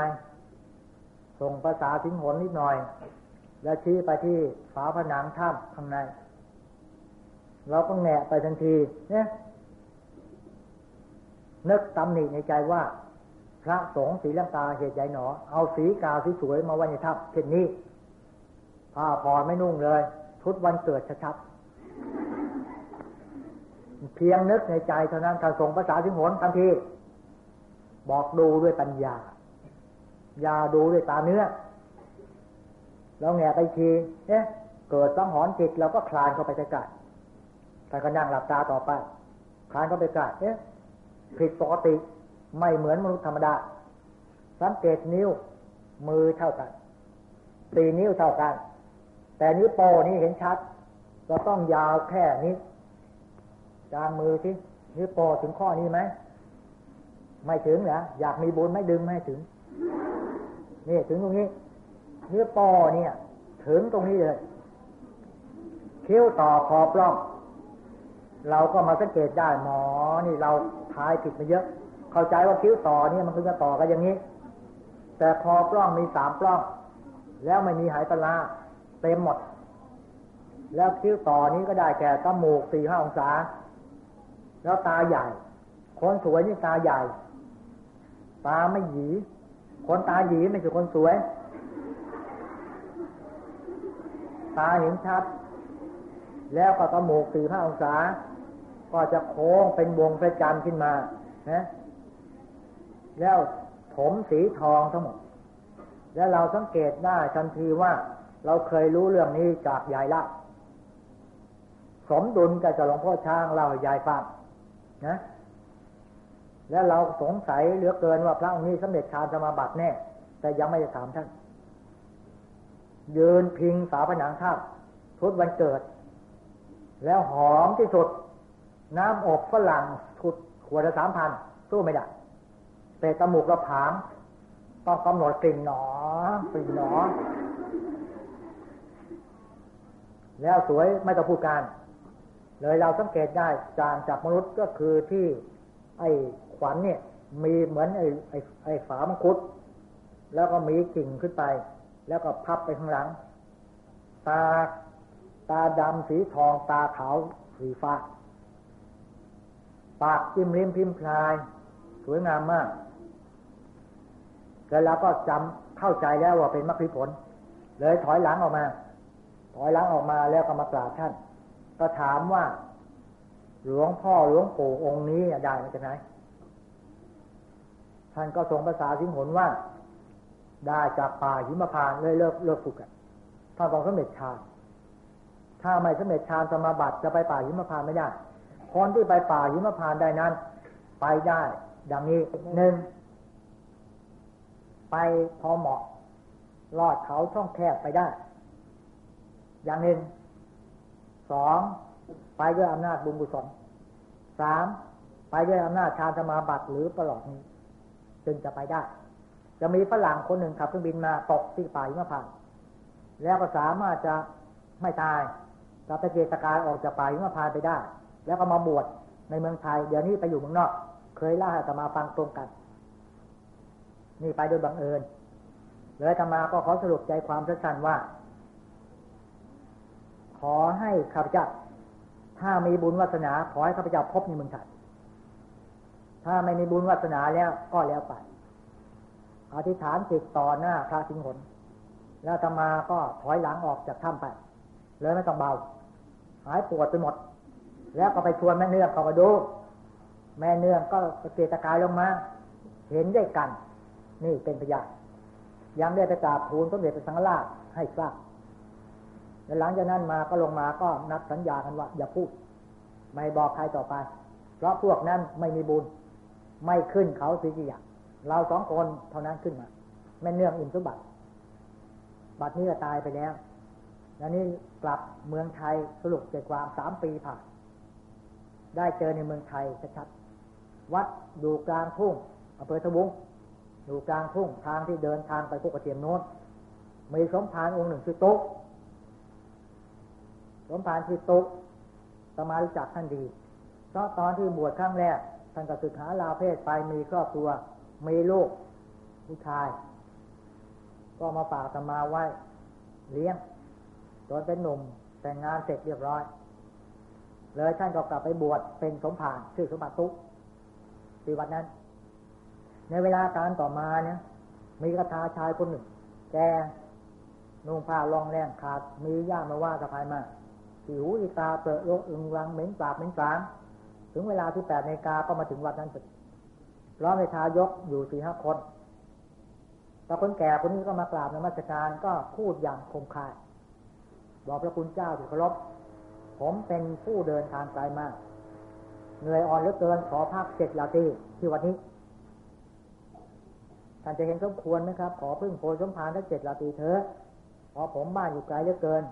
ส่งภาษาสิงหนนิดหน่อย แล้วชี้ไปที่ฝาผนังถ้ำข้างใน เราก็แงะไปทันที เนี่ยนึกตำหนิในใจว่า พระสงฆ์สีลังกาเหตุใหญ่หนอ เอาสีกาสีสวยมาไว้ในถ้ำเช่นนี้ ผ้าพอไม่นุ่งเลยทุดวันเกิดชัดๆเพียงนึกในใจเท่านั้นการส่งภาษาสิงหนทันทีบอกดูด้วยปัญญา อย่าดูด้วยตาเนื้อเราแง่ไปทีเอ๊ะเกิดสังหรณ์จิตเราก็คลานเข้าไปใกล้แต่ก็นั่งหลับตาต่อไป คลานก็ไปใกาดเอ๊ะผิดปกติไม่เหมือนมนุษย์ธรรมดา สังเกตนิ้วมือเท่ากันสี่นิ้วเท่ากัน แต่นิ้วโป้นี่เห็นชัด ก็ต้องยาวแค่นี้จางมือที่นิ้วโป้ถึงข้อนี้ไหมไม่ถึงเหรออยากมีบุญไม่ดึงไม่ถึงนี่ถึงตรงนี้นิ้วโป้เนี่ย ถึงตรงนี้เลยคิ้วต่อคอปล้องเราก็มาสังเกตได้หมอ นี่เราทายผิดมาเยอะ เข้าใจว่าคิ้วต่อเนี่ยมันคือจะต่อกันอย่างนี้ แต่คอปล้องมีสามปล้อง แล้วไม่มีหายปลา เต็มหมด แล้วคิ้วต่อนี้ก็ได้แก่ตามูกสี่ห้าองศา แล้วตาใหญ่ คนสวยนี่ตาใหญ่ ตาไม่หยี คนตาหยีไม่ใช่คนสวย ตาเห็นชัด แล้วก็ตมูกสี่ห้าองศา ก็จะโค้งเป็นวงประจันขึ้นมานะแล้วผมสีทองทั้งหมด แล้วเราสังเกตได้ทันทีว่า เราเคยรู้เรื่องนี้จากยายละสมดุลกับหลวงพ่อช้างเรายายฟังนะแล้วเราสงสัยเหลือเกินว่าพระองค์นี้สำเร็จฌานสมาบัติแน่ แต่ยังไม่ได้ถามท่าน ยืนพิงฝาผนังท่าทุกวันเกิด แล้วหอมที่สุด น้ำอบฝรั่งถุดขวดละสามพันสู้ไม่ได้แต่ตมูกระผาง ต้องกำหนดกลิ่นหนอกลิ่นหนอ แล้วสวยไม่ต้องพูดการ เลยเราสังเกตได้จางจากมนุษย์ก็คือที่ ไอ้ขวัญเนี่ย มีเหมือนไอ้ไอ้ไอ้ฝามังคุด แล้วก็มีกิ่งขึ้นไป แล้วก็พับไปข้างหลัง ตาตาดำสีทองตาขาวสีฟ้า ปากจิ้มริมพิมพลาย สวยงามมากแล้วเราก็จำเข้าใจแล้วว่าเป็นมรรคผล เลยถอยหลังออกมา ถอยหลังออกมาแล้วก็มากราบท่าน ก็ถามว่า หลวงพ่อหลวงปู่องค์นี้ได้มาจากไหนท่านก็ทรงภาษาสิงหนว่า ได้จากป่าหิมพานเลยเลิกเลิกฝึกกันท่านต้องสำเร็จฌาถ้าไม่สำเร็จฌาสมาบัติจะไปป่าหิมพานไม่ได้คนที่ไปป่าหิมพานได้นั้น ไปได้ ดังนี้หนึ่งไปพอเหมาะลอดเขาช่องแคบไปได้ อย่างหนึ่งสองไปด้วยอำนาจบุญกุศลสามไปด้วยอำนาจฌานสมาบัติหรือประหลอดนี้ จึงจะไปได้ จะมีฝรั่งคนหนึ่งขับเครื่องบินมาตกที่ป่าหิมพานแล้วก็สามารถจะไม่ตายเราตะเกียกตะกายออกจากป่าหิมพานไปได้ แล้วก็มาบวชในเมืองไทย เดี๋ยวนี้ไปอยู่เมืองนอก เคยล่าให้ตมาฟังตรงกัน นี่ไปโดยบังเอิญเลยตมาก็ขอสรุปใจความสั้นๆว่า ขอให้ข้าพเจ้าถ้ามีบุญวาสนา ขอให้ข้าพเจ้าพบในเมืองไทยถ้าไม่มีบุญวาสนาแล้วก็แล้วไปอธิษฐานจิตต่อหน้าพระสิงหนแล้วตมาก็ถอยหลังออกจากถ้ำไปเลยไม่ต้องเบา หายปวดไปหมด แล้วก็ไปชวนแม่เนื่องเขามาดู แม่เนื่องก็เกตกายลงมา เห็นได้กัน นี่เป็นพยานยังได้ไปกราบทูลสมเด็จพระสังฆราชให้ทราบ หลังจากนั้นมาก็ลงมาก็นัดสัญญากันว่า อย่าพูด ไม่บอกใครต่อไป เพราะพวกนั้นไม่มีบุญ ไม่ขึ้นเขาสิจิยาเราสองคนเท่านั้นขึ้นมาแม่เนื่องอินสุบัติบัดนี้ก็ตายไปแล้วแล้วนี้กลับเมืองไทยสรุปใจความสามปีผ่านได้เจอในเมืองไทยชัดๆวัดดูกลางทุ่งอำเภอทบุงดูกลางทุ่งทางที่เดินทางไปพวกกระเทียมโน้นมีสมภารองค์หนึ่งคือตุ๊ก มภารคือตุ๊กสมารู้จักท่านดี เพราะตอนที่บวชครั้งแรกท่านก็ศึกษาลาเพศไปมีครอบครัวมีลูกผู้ชาย ก็มาฝากสมาไว้ เลี้ยงตอนเป็นหนุ่มแต่งงานเสร็จเรียบร้อย เลยท่านก็กลับไปบวชเป็นสมภารชื่อสมบัติตุกที่วัดนั้น ในเวลาการต่อมาเนี่ยมีกระทาชายคนหนึ่ง แกนุ่งผ้าลองแรงขาดมีย่ามาว่าสะพายมา สิวอีตาเปรอะโลอึงรังเหม็นปากเหม็นสางถึงเวลาที่แปดนาฬิกาก็มาถึงวัดนั้นพอดีร้องในทายกอยู่สี่ห้าคนแต่คนแก่คนนี้ก็มากราบในมัสการก็พูดอย่างคมคาย บอกพระคุณเจ้าที่เคารพผมเป็นผู้เดินทางไกลมาก เหนื่อยอ่อนเหลือเกินขอพักเจ็ดลาตีที่วันนี้ท่านจะเห็นสมควรไหมครับ ขอพึ่งโพสมพานทั้งเจ็ดลาตีเถอะพอผมบ้านอยู่ไกลเหลือเกิน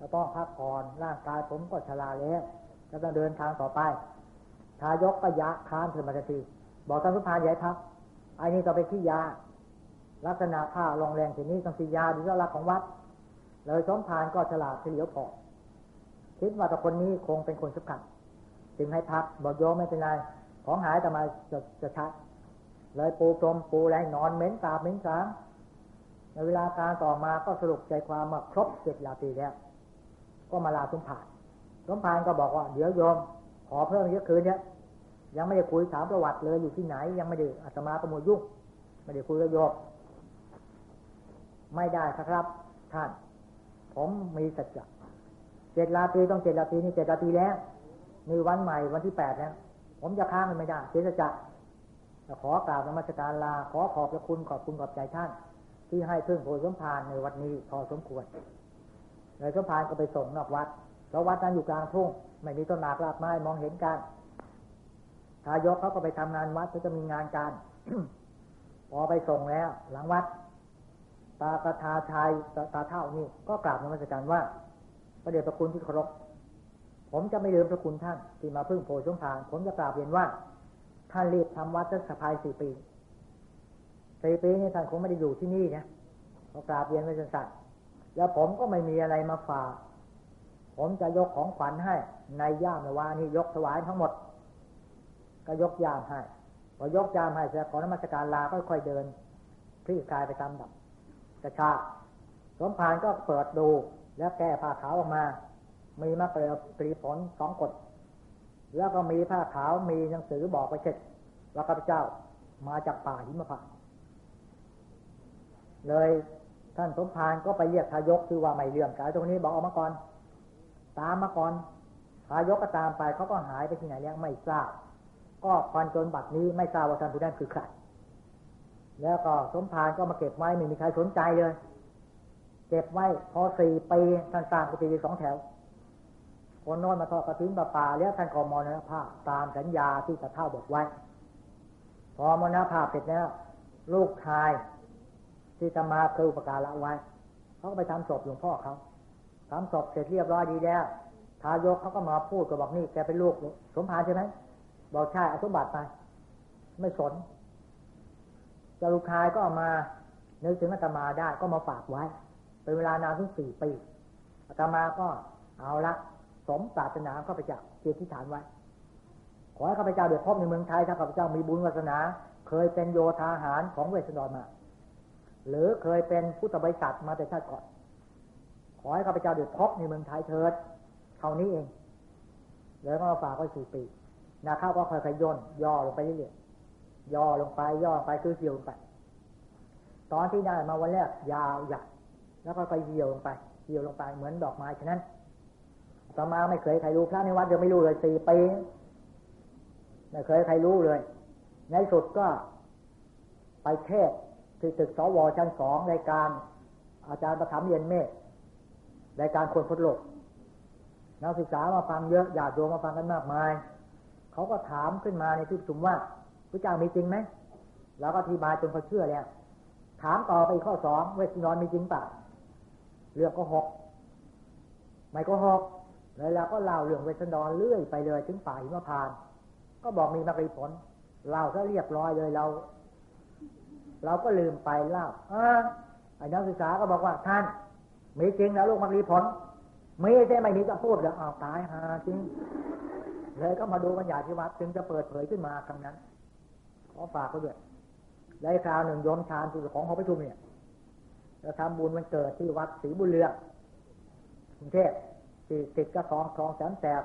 จะต้องพักผ่อนร่างกายผมก็ชราแล้วจะต้องเดินทางต่อไปทายกก็ยะค้านเถิดมาทีบอกท่านสุภาใหญ่พักไอ้นี่ก็ไปที่ยา ลักษณะผ้าลงแรงทีนี้ต้องสียาดีเจ้ารักของวัด เลยสมพานก็ฉลาดเฉลียวพอคิดว่าแต่คนนี้คงเป็นคนสำคัญจึงให้พักบอกโยมไม่เป็นไรของหายแต่มาจะจะชัดเลยปูพรมปูแรงนอนเหม็นตาเหม็นสางในเวลาการต่อมาก็สรุปใจความมาครบเจ็ดลาตีแล้ว ก็มาลาสมผานสมผานก็บอกว่า เดี๋ยวโยม ขอเพิ่มเยอะคืนเนี้ยยังไม่ได้คุยถามประวัติเลยอยู่ที่ไหน ยังไม่ได้อาตมาประมวลยุ่งไม่ได้คุยกับโยมไม่ได้ครับ ท่าน ผมมีสัจจะเจ็ดลาตีต้องเจ็ดลาตีนี่เจ็ดลาตีแล้วมีวันใหม่วันที่แปดแล้วผมจะค้างมันไม่ได้เจตจะขอกราบนมัสการลา ขอขอบพระคุณขอบคุณขอบใจท่าน ที่ให้เพึ่งโพสมพานในวัดนี้พอสมควร เลยสมพานก็ไปส่งนอกวัดเพราะวัดนั้นอยู่กลางทุ่ง ไม่มีต้นหมากรากไม้มองเห็นกันทายกเขาก็ไปทำงานวัดเขาจะมีงานการพอไปส่งแล้ว หลังวัด ตาประทาชายตาเท่านี่ก็กราบนมัสการว่า ประเดี๋ยวประคุณที่เคารพผมจะไม่ลืมพระคุณท่าน ที่มาพึ่งโพชงทาน ผมจะกราบเรียนว่า ท่านรีบทำวัดสักสภายสี่ปีสี่ปีนี้ท่านคงไม่ได้อยู่ที่นี่นะเขากราบเรียนไว้สั้นๆ แล้วผมก็ไม่มีอะไรมาฝาก ผมจะยกของขวัญให้ ในย่ามในวานี้ยกถวายทั้งหมด ก็ยกยามให้พอยกยามให้เสร็จขอนมัสการลาก็ค่อยเดินพลิกายไปตามดับกระชากสมภารก็เปิดดูแล้วแก้ผ้าขาวออกมา มีมะเกลือปรีผลสองกดแล้วก็มีผ้าขาวมีหนังสือบอกไปเช็ดว่าข้าพเจ้ามาจากป่าหิมพานเลย ท่านสมภารก็ไปเรียกทายกคือว่าไม่เลื่อมสายตรงนี้บอกออกมาก่อน ตามมาก่อนทายกก็ตามไปเขาก็หายไปที่ไหนแล้วไม่ทราบ ก็พันจนบัดนี้ไม่ทราบว่าท่านผู้นั้นคือใครแล้วก็สมภารก็มาเก็บไว้ไม่มีใครสนใจเลย เก็บไว้พอสี่ปีท่านสร้างกุฏิสองแถวคนน้นมาทอดกระถิ่นปลาป่าแล้วท่านก็มรณภาพตามสัญญาที่ตะเท่าบอกไว้ พอมรณภาพเสร็จแล้ว ลูกชาย ที่จะมาเคืออุปการะไว้ เขาก็ไปทำศพหลวงพ่อเขาทำศพเสร็จเรียบร้อยดีแล้วทายกเขาก็มาพูดก็บอกนี่แกเป็นลูกสมภารใช่ไหมบอกใช่อสมบัติไปไม่สนจะลูกชายก็เอามานึกถึงอาตมาได้ก็มาฝากไว้ เป็นเวลานานถึงสี่ปีอาตมาก็เอาละสมปรารถนาข้าพเจ้าเจติฐานไว้ ขอให้ข้าพเจ้าเดือดพบในเมืองไทยถ้าข้าพเจ้ามีบุญวาสนา เคยเป็นโยธาหารของเวสสันดรมา หรือเคยเป็นพุทธบริษัทมาแต่ชาติก่อน ขอให้ข้าพเจ้าเดือดพบในเมืองไทยเถิดเท่านี้เองแล้วก็มาฝากไว้สี่ปีนาข้าวก็ค่อยๆย่นย่อลงไปเรื่อยๆย่อลงไปย่อไปคือเสียวลงไป ตอนที่ได้มาวันแรกยาวใหญ่แล้วก็ไปเหี่ยวลงไปเหี่ยวลงไปเหมือนดอกไม้ฉะนั้นต่อมาไม่เคยใครรู้พระในวัดยังไม่รู้เลยสี่ปีไม่เคยใครรู้เลย ในสุดก็ไปเทศ ที่ตึกสวชั้นสองรายการ อาจารย์ประถมเย็นเมฆรายการคนพุทธโลกนักศึกษามาฟังเยอะอยากโยมมาฟังกันมากมาย เขาก็ถามขึ้นมาในที่ประชุมว่าพระเจ้ามีจริงไหมแล้วก็อธิบายจนเขาเชื่อแล้ว ถามต่อไปข้อสองเวสนอนมีจริงเปล่าเรื่องก็หกไม่ก็หกเลยเราก็เล่าเรื่องเวสนอนเลื่อยไปเลยถึงป่าหิมพาน ก็บอกมีมรรคผลเล่าซะเรียบร้อยเลยเรา เราก็ลืมไปเล่าอาไอ้นักศึกษาก็บอกว่าท่านมีจริงแล้วลูกมรรคผลไม่ใช่ไม่มีจะพูดแล้วอ้าวตายหาจริงเลยก็มาดูกันใหญ่ที่วัดจึงจะเปิดเผยขึ้นมาครั้งนั้น ขอฝากเขาด้วยแลวคราวหนึ่งยมชานที่ของหอประชุมเนี่ยจะทำบุญมันเกิดที่วัดศรีบุญเรืองกรุงเทพที่ติดกระสองคลองแสนแสบ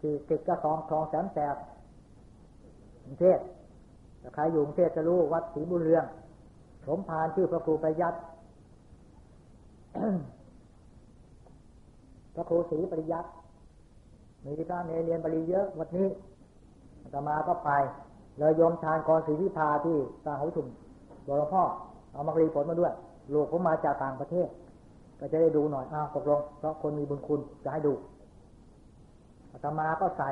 ที่ติดกระสองคลองแสนแสบกรุงเทพ ใครอยู่กรุงเทพจะรู้วัดศรีบุญเรือง สมพานชื่อพระครูประยัติพระครูศรีปริยัติมีพระเนเรียนบาลีเยอะวันนี้อาตมาก็ไปเลยยมชานกรศรีวิภาที่สาหุชุมบอกหลวงพ่อ เอามากรีผลมาด้วยลูกผมมาจากต่างประเทศ ก็จะได้ดูหน่อยอ้าวตกลง เพราะคนมีบุญคุณจะให้ดูอาตมาก็ใส่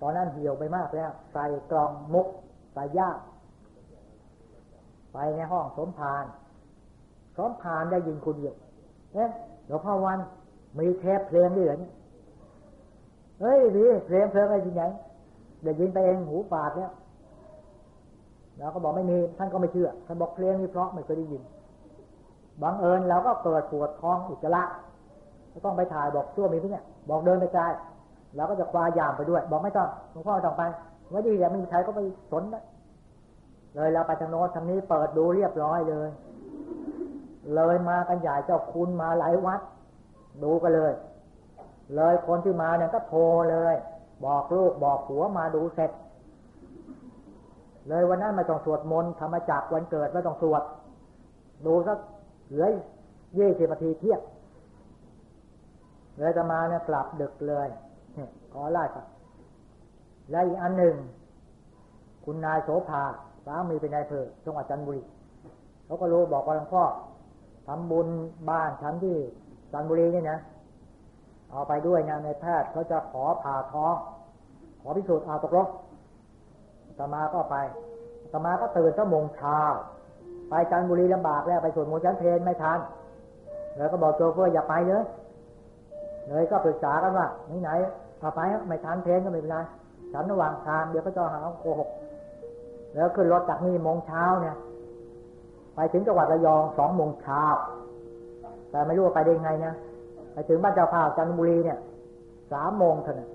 ตอนนั้นเหี่ยวไปมากแล้ว ใส่กล่องมุก ใส่ย่าไปในห้องสมภารสมภารได้ยินคุณเดียวเอ๊ะหลวงพ่อวันมีเทปเพลงด้วยเหรอเนี่ยเฮ้ยดีเพลงเพลงอะไรจริงไงเดี๋ยวยินไปเองหูฝาดแล้วเราก็บอกไม่มีท่านก็ไม่เชื่อท่านบอกเพลงนี้เพราะไม่เคยได้ยินบังเอิญเราก็เกิดปวดท้องอุจจาระก็ต้องไปถ่ายบอกชั่วมีพี่เนี่ย บอกเดินไปไกลเราก็จะควายามไปด้วย บอกไม่ต้องหลวงพ่อต้องไป ว่าดีแต่ไม่มีใครก็ไปสนนะเลยเราไปทางโน้นทางนี้เปิดดูเรียบร้อยเลย เลยมากันใหญ่เจ้าคุณมาหลายวัด ดูกันเลย เลยคนที่มาเนี่ยก็โทรเลย บอกลูกบอกผัวมาดูเสร็จ เลยวันนั้นมาต้องสวดมนต์ธรรมจักวันเกิดไม่ต้องสวด ดูสักเหลือยี่สิบนาทีเที่ยงเลยจะมาเนี่ยกลับดึกเลยขอไล่ครับ และอีกอันหนึ่ง คุณนายโสภาสามีเป็นนายเพอจังหวัดจันทบุรีเขาก็รู้บอกว่าหลวงพ่อทำบุญบ้านฉันที่จันทบุรีนี่นะเอาไปด้วยนะในแพทย์เขาจะขอผ่าท้อง ขอพิสูจน์เอาตกลงตมาก็ไปตมาก็ตื่นตั้งโมงเช้าไปจันทบุรีลำบากแล้วไปสวดมนต์ชั้นเพลนไม่ทันแล้วก็บอกโจเฟอร์อย่าไปเลยเลยก็ปรึกษากันว่าไหนๆพาไปไม่ทันเพลนก็ไม่เป็นไร ฉันระหว่างทางเดี๋ยวก็จะหาโกหก แล้วขึ้นรถจากนี่โมงเช้าเนี่ย ไปถึงจังหวัดระยองสองโมงเช้า แต่ไม่รู้ว่าไปได้ไงนะ ไปถึงบ้านเจ้าภาพจันทบุรีเนี่ยสามโมงเท่านั้น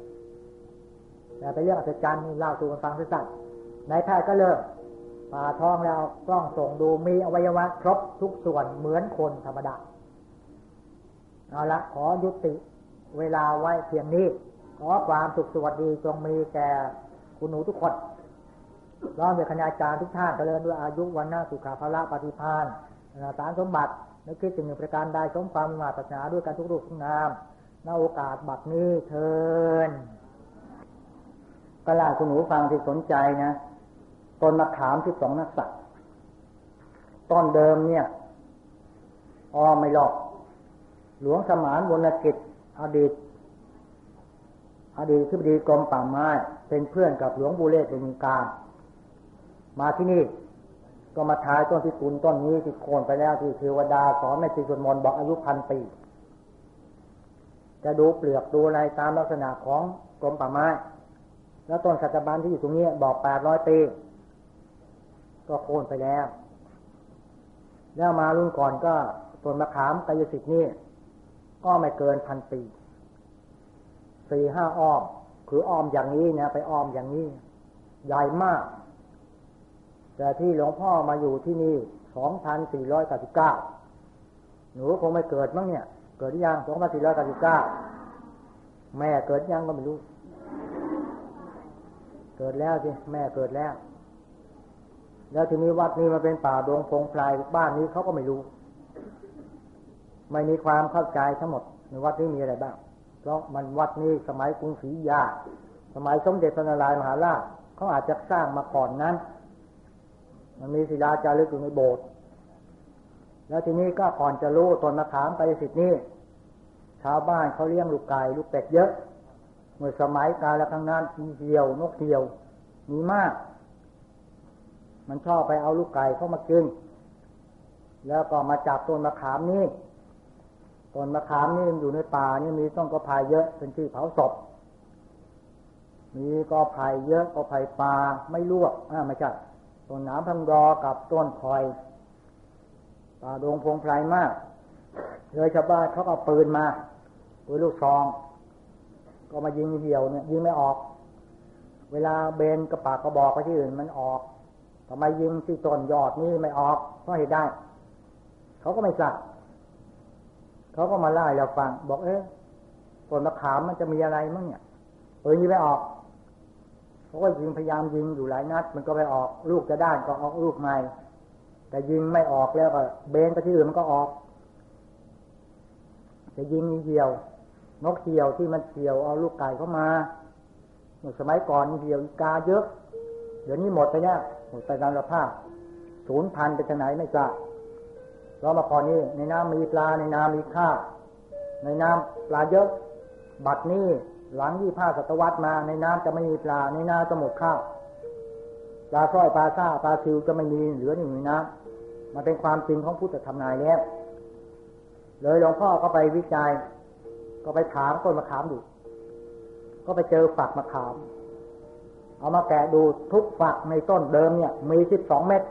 แต่ไปเรื่องอัศจรรย์นี่เล่าสู่กันฟังสั้นๆนายแพทย์ก็เลิกผ่าท้องแล้วกล้องส่งดูมีอวัยวะครบทุกส่วนเหมือนคนธรรมดาเอาละขอยุติเวลาไว้เพียงนี้ ขอความสุขสวัสดีจงมีแก่คุณหนูทุกคนร้องเดยคณาจารย์ทุกท่านเจริญด้วยอายุวันหน้าสุขาภละปฏิพานสารสมบัตินึกคิดถึงหนึ่งประการใดสมความมาตรฐาด้วยการทุกรูปทุกนามณโอกาสบัดนี้เทินก็ล่าคุณหนูฟังที่สนใจนะต้นมะขามที่สองนักสัตว์ต้นเดิมเนี่ยอ้อไม่หลอก หลวงสมานวรกิจอดีต อดีตที่ดีกรมป่าไม้ เป็นเพื่อนกับหลวงบูเลศเป็นการมาที่นี่ก็มาทายต้นที่คุณต้นนี้ที่โคนไปแล้วที่เทวดาสอนไม่ติสวดมนต์บอกอายุพันปี จะดูเปลือกดูอะไรตามลักษณะของกรมป่าไม้ แล้วต้นสัตบันที่อยู่ตรงนี้บอกแปดร้อยปี ก็โค่นไปแล้ว แล้วมารุ่นก่อนก็ต้นมะขามกายสิทธิ์นี่ก็ไม่เกินพันปี สี่ห้าอ้อม คืออ้อมอย่างนี้นะไปอ้อมอย่างนี้ ใหญ่มาก แต่ที่หลวงพ่อมาอยู่ที่นี่สองพันสี่ร้อยเก้าสิบเก้าหนูคงไม่เกิดมั้งเนี่ย เกิดยังสองพันสี่ร้อยเก้าสิบเก้าแม่เกิดยังก็ไม่รู้ เกิดแล้วสิแม่เกิดแล้ว แล้วทีนี้วัดนี้มาเป็นป่าดงพงไพรบ้านนี้เขาก็ไม่รู้ ไม่มีความเข้าใจทั้งหมดในวัดนี้มีอะไรบ้าง เพราะมันวัดนี้สมัยกรุงศรีอยา สมัยสมเด็จพระนารายมหาราชเขาอาจจะสร้างมาก่อนนั้น มันมีศิลาจารึกอยู่ในโบสถ์แล้วทีนี้ก็ก่อนจะรู้ตนมะขามไปสิทธินี้ชาวบ้านเขาเลี้ยงลูกไก่ลูกเป็ดเยอะ เมื่อสมัยกาลครั้งนั้นมีเหี่ยวนกเหี่ยว มีมาก มันชอบไปเอาลูกไก่เข้ามากินแล้วก็มาจับต้นมะขามนี่ ต้นมะขามนี่อยู่ในป่านี่มีต้นกระพายเยอะเป็นที่อเผาศพ มีกอไผ่เยอะกอไผ่ป่าไม่ลวกอ่าไม่ใช่ต้นน้ำพังรอกับต้นคอยป่าดงพงไพรมากเลยชาวบ้านเขาเอาปืนมาปืนลูกซอง ก็มายิงเหี่ยวเนี่ย ยิงไม่ออก เวลาเบนกระปากกระบอกไปที่อื่นมันออกทำไมยิงที่ต้นยอดนี่ไม่ออกเพราะเหตุได้ เขาก็ไม่ทราบ เขาก็มาไล่เราฟัง บอกเอ๊ะต้นมะขามมันจะมีอะไรมั้งเนี่ยเออยิงไม่ออกเขาก็ยิงพยายามยิงอยู่หลายนัด มันก็ไปออก ลูกจะด้านก็ออกลูกใหม่แต่ยิงไม่ออกแล้วก็เบนไปที่อื่นมันก็ออก จะยิงมีเหี่ยวนกเหี่ยวที่มันเหี่ยวเอาลูกไก่เข้ามาสมัยก่อนมีเหี่ยวกาเยอะ เดี๋ยวนี้หมดไปเนี่ยหมดไปตามสภาพศูนย์พันไปทางไหนไม่ทราบ เรามาก่อนนี้ในน้ำมีปลาในน้ำมีข้าวในน้ำปลาเยอะ บัดนี้หลังยี่ผ้าศตวรรษมา ในน้ำจะไม่มีปลา ในน้ำจะหมดข้าวปลาสร้อยปลาซ่าปลาซิวจะไม่มีเหลืออยู่ในน้ำมันเป็นความจริงของพุทธธรรมนายแล้วเลยหลวงพ่อก็ไปวิจัย ก็ไปถามต้นมะขามดูก็ไปเจอฝักมะขาม เอามาแกะดูทุกฝักในต้นเดิมเนี่ย มีสิบสองเม็ด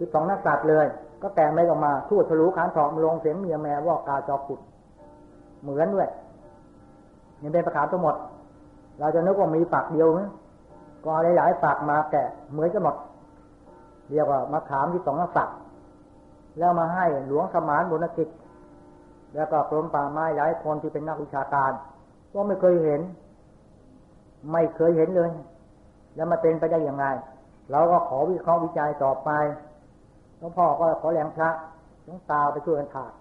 สิบสองนักสัตว์เลย ก็แกะไม่ออกมาทูดทะลุขานถอกลงเสียงเมียแม่ว่ากาจอกุด เหมือนด้วยยังเป็นประขามทั้งหมด เราจะนึกว่ามีฝักเดียวนะก็หลายๆฝักมาแกะเหมือนกันหมดเรียกว่ามะขามที่สองนักสัตว์แล้วมาให้หลวงสมานบุญกิจ แล้วก็กรมป่าไม้หลายคนที่เป็นนักวิชาการก็ไม่เคยเห็น ไม่เคยเห็นเลย แล้วมาเป็นไปได้อย่างไรเราก็ขอวิเคราะห์วิจัยต่อไป หลวงพ่อก็ขอแรงพระหลวงตาไปช่วยกันถาก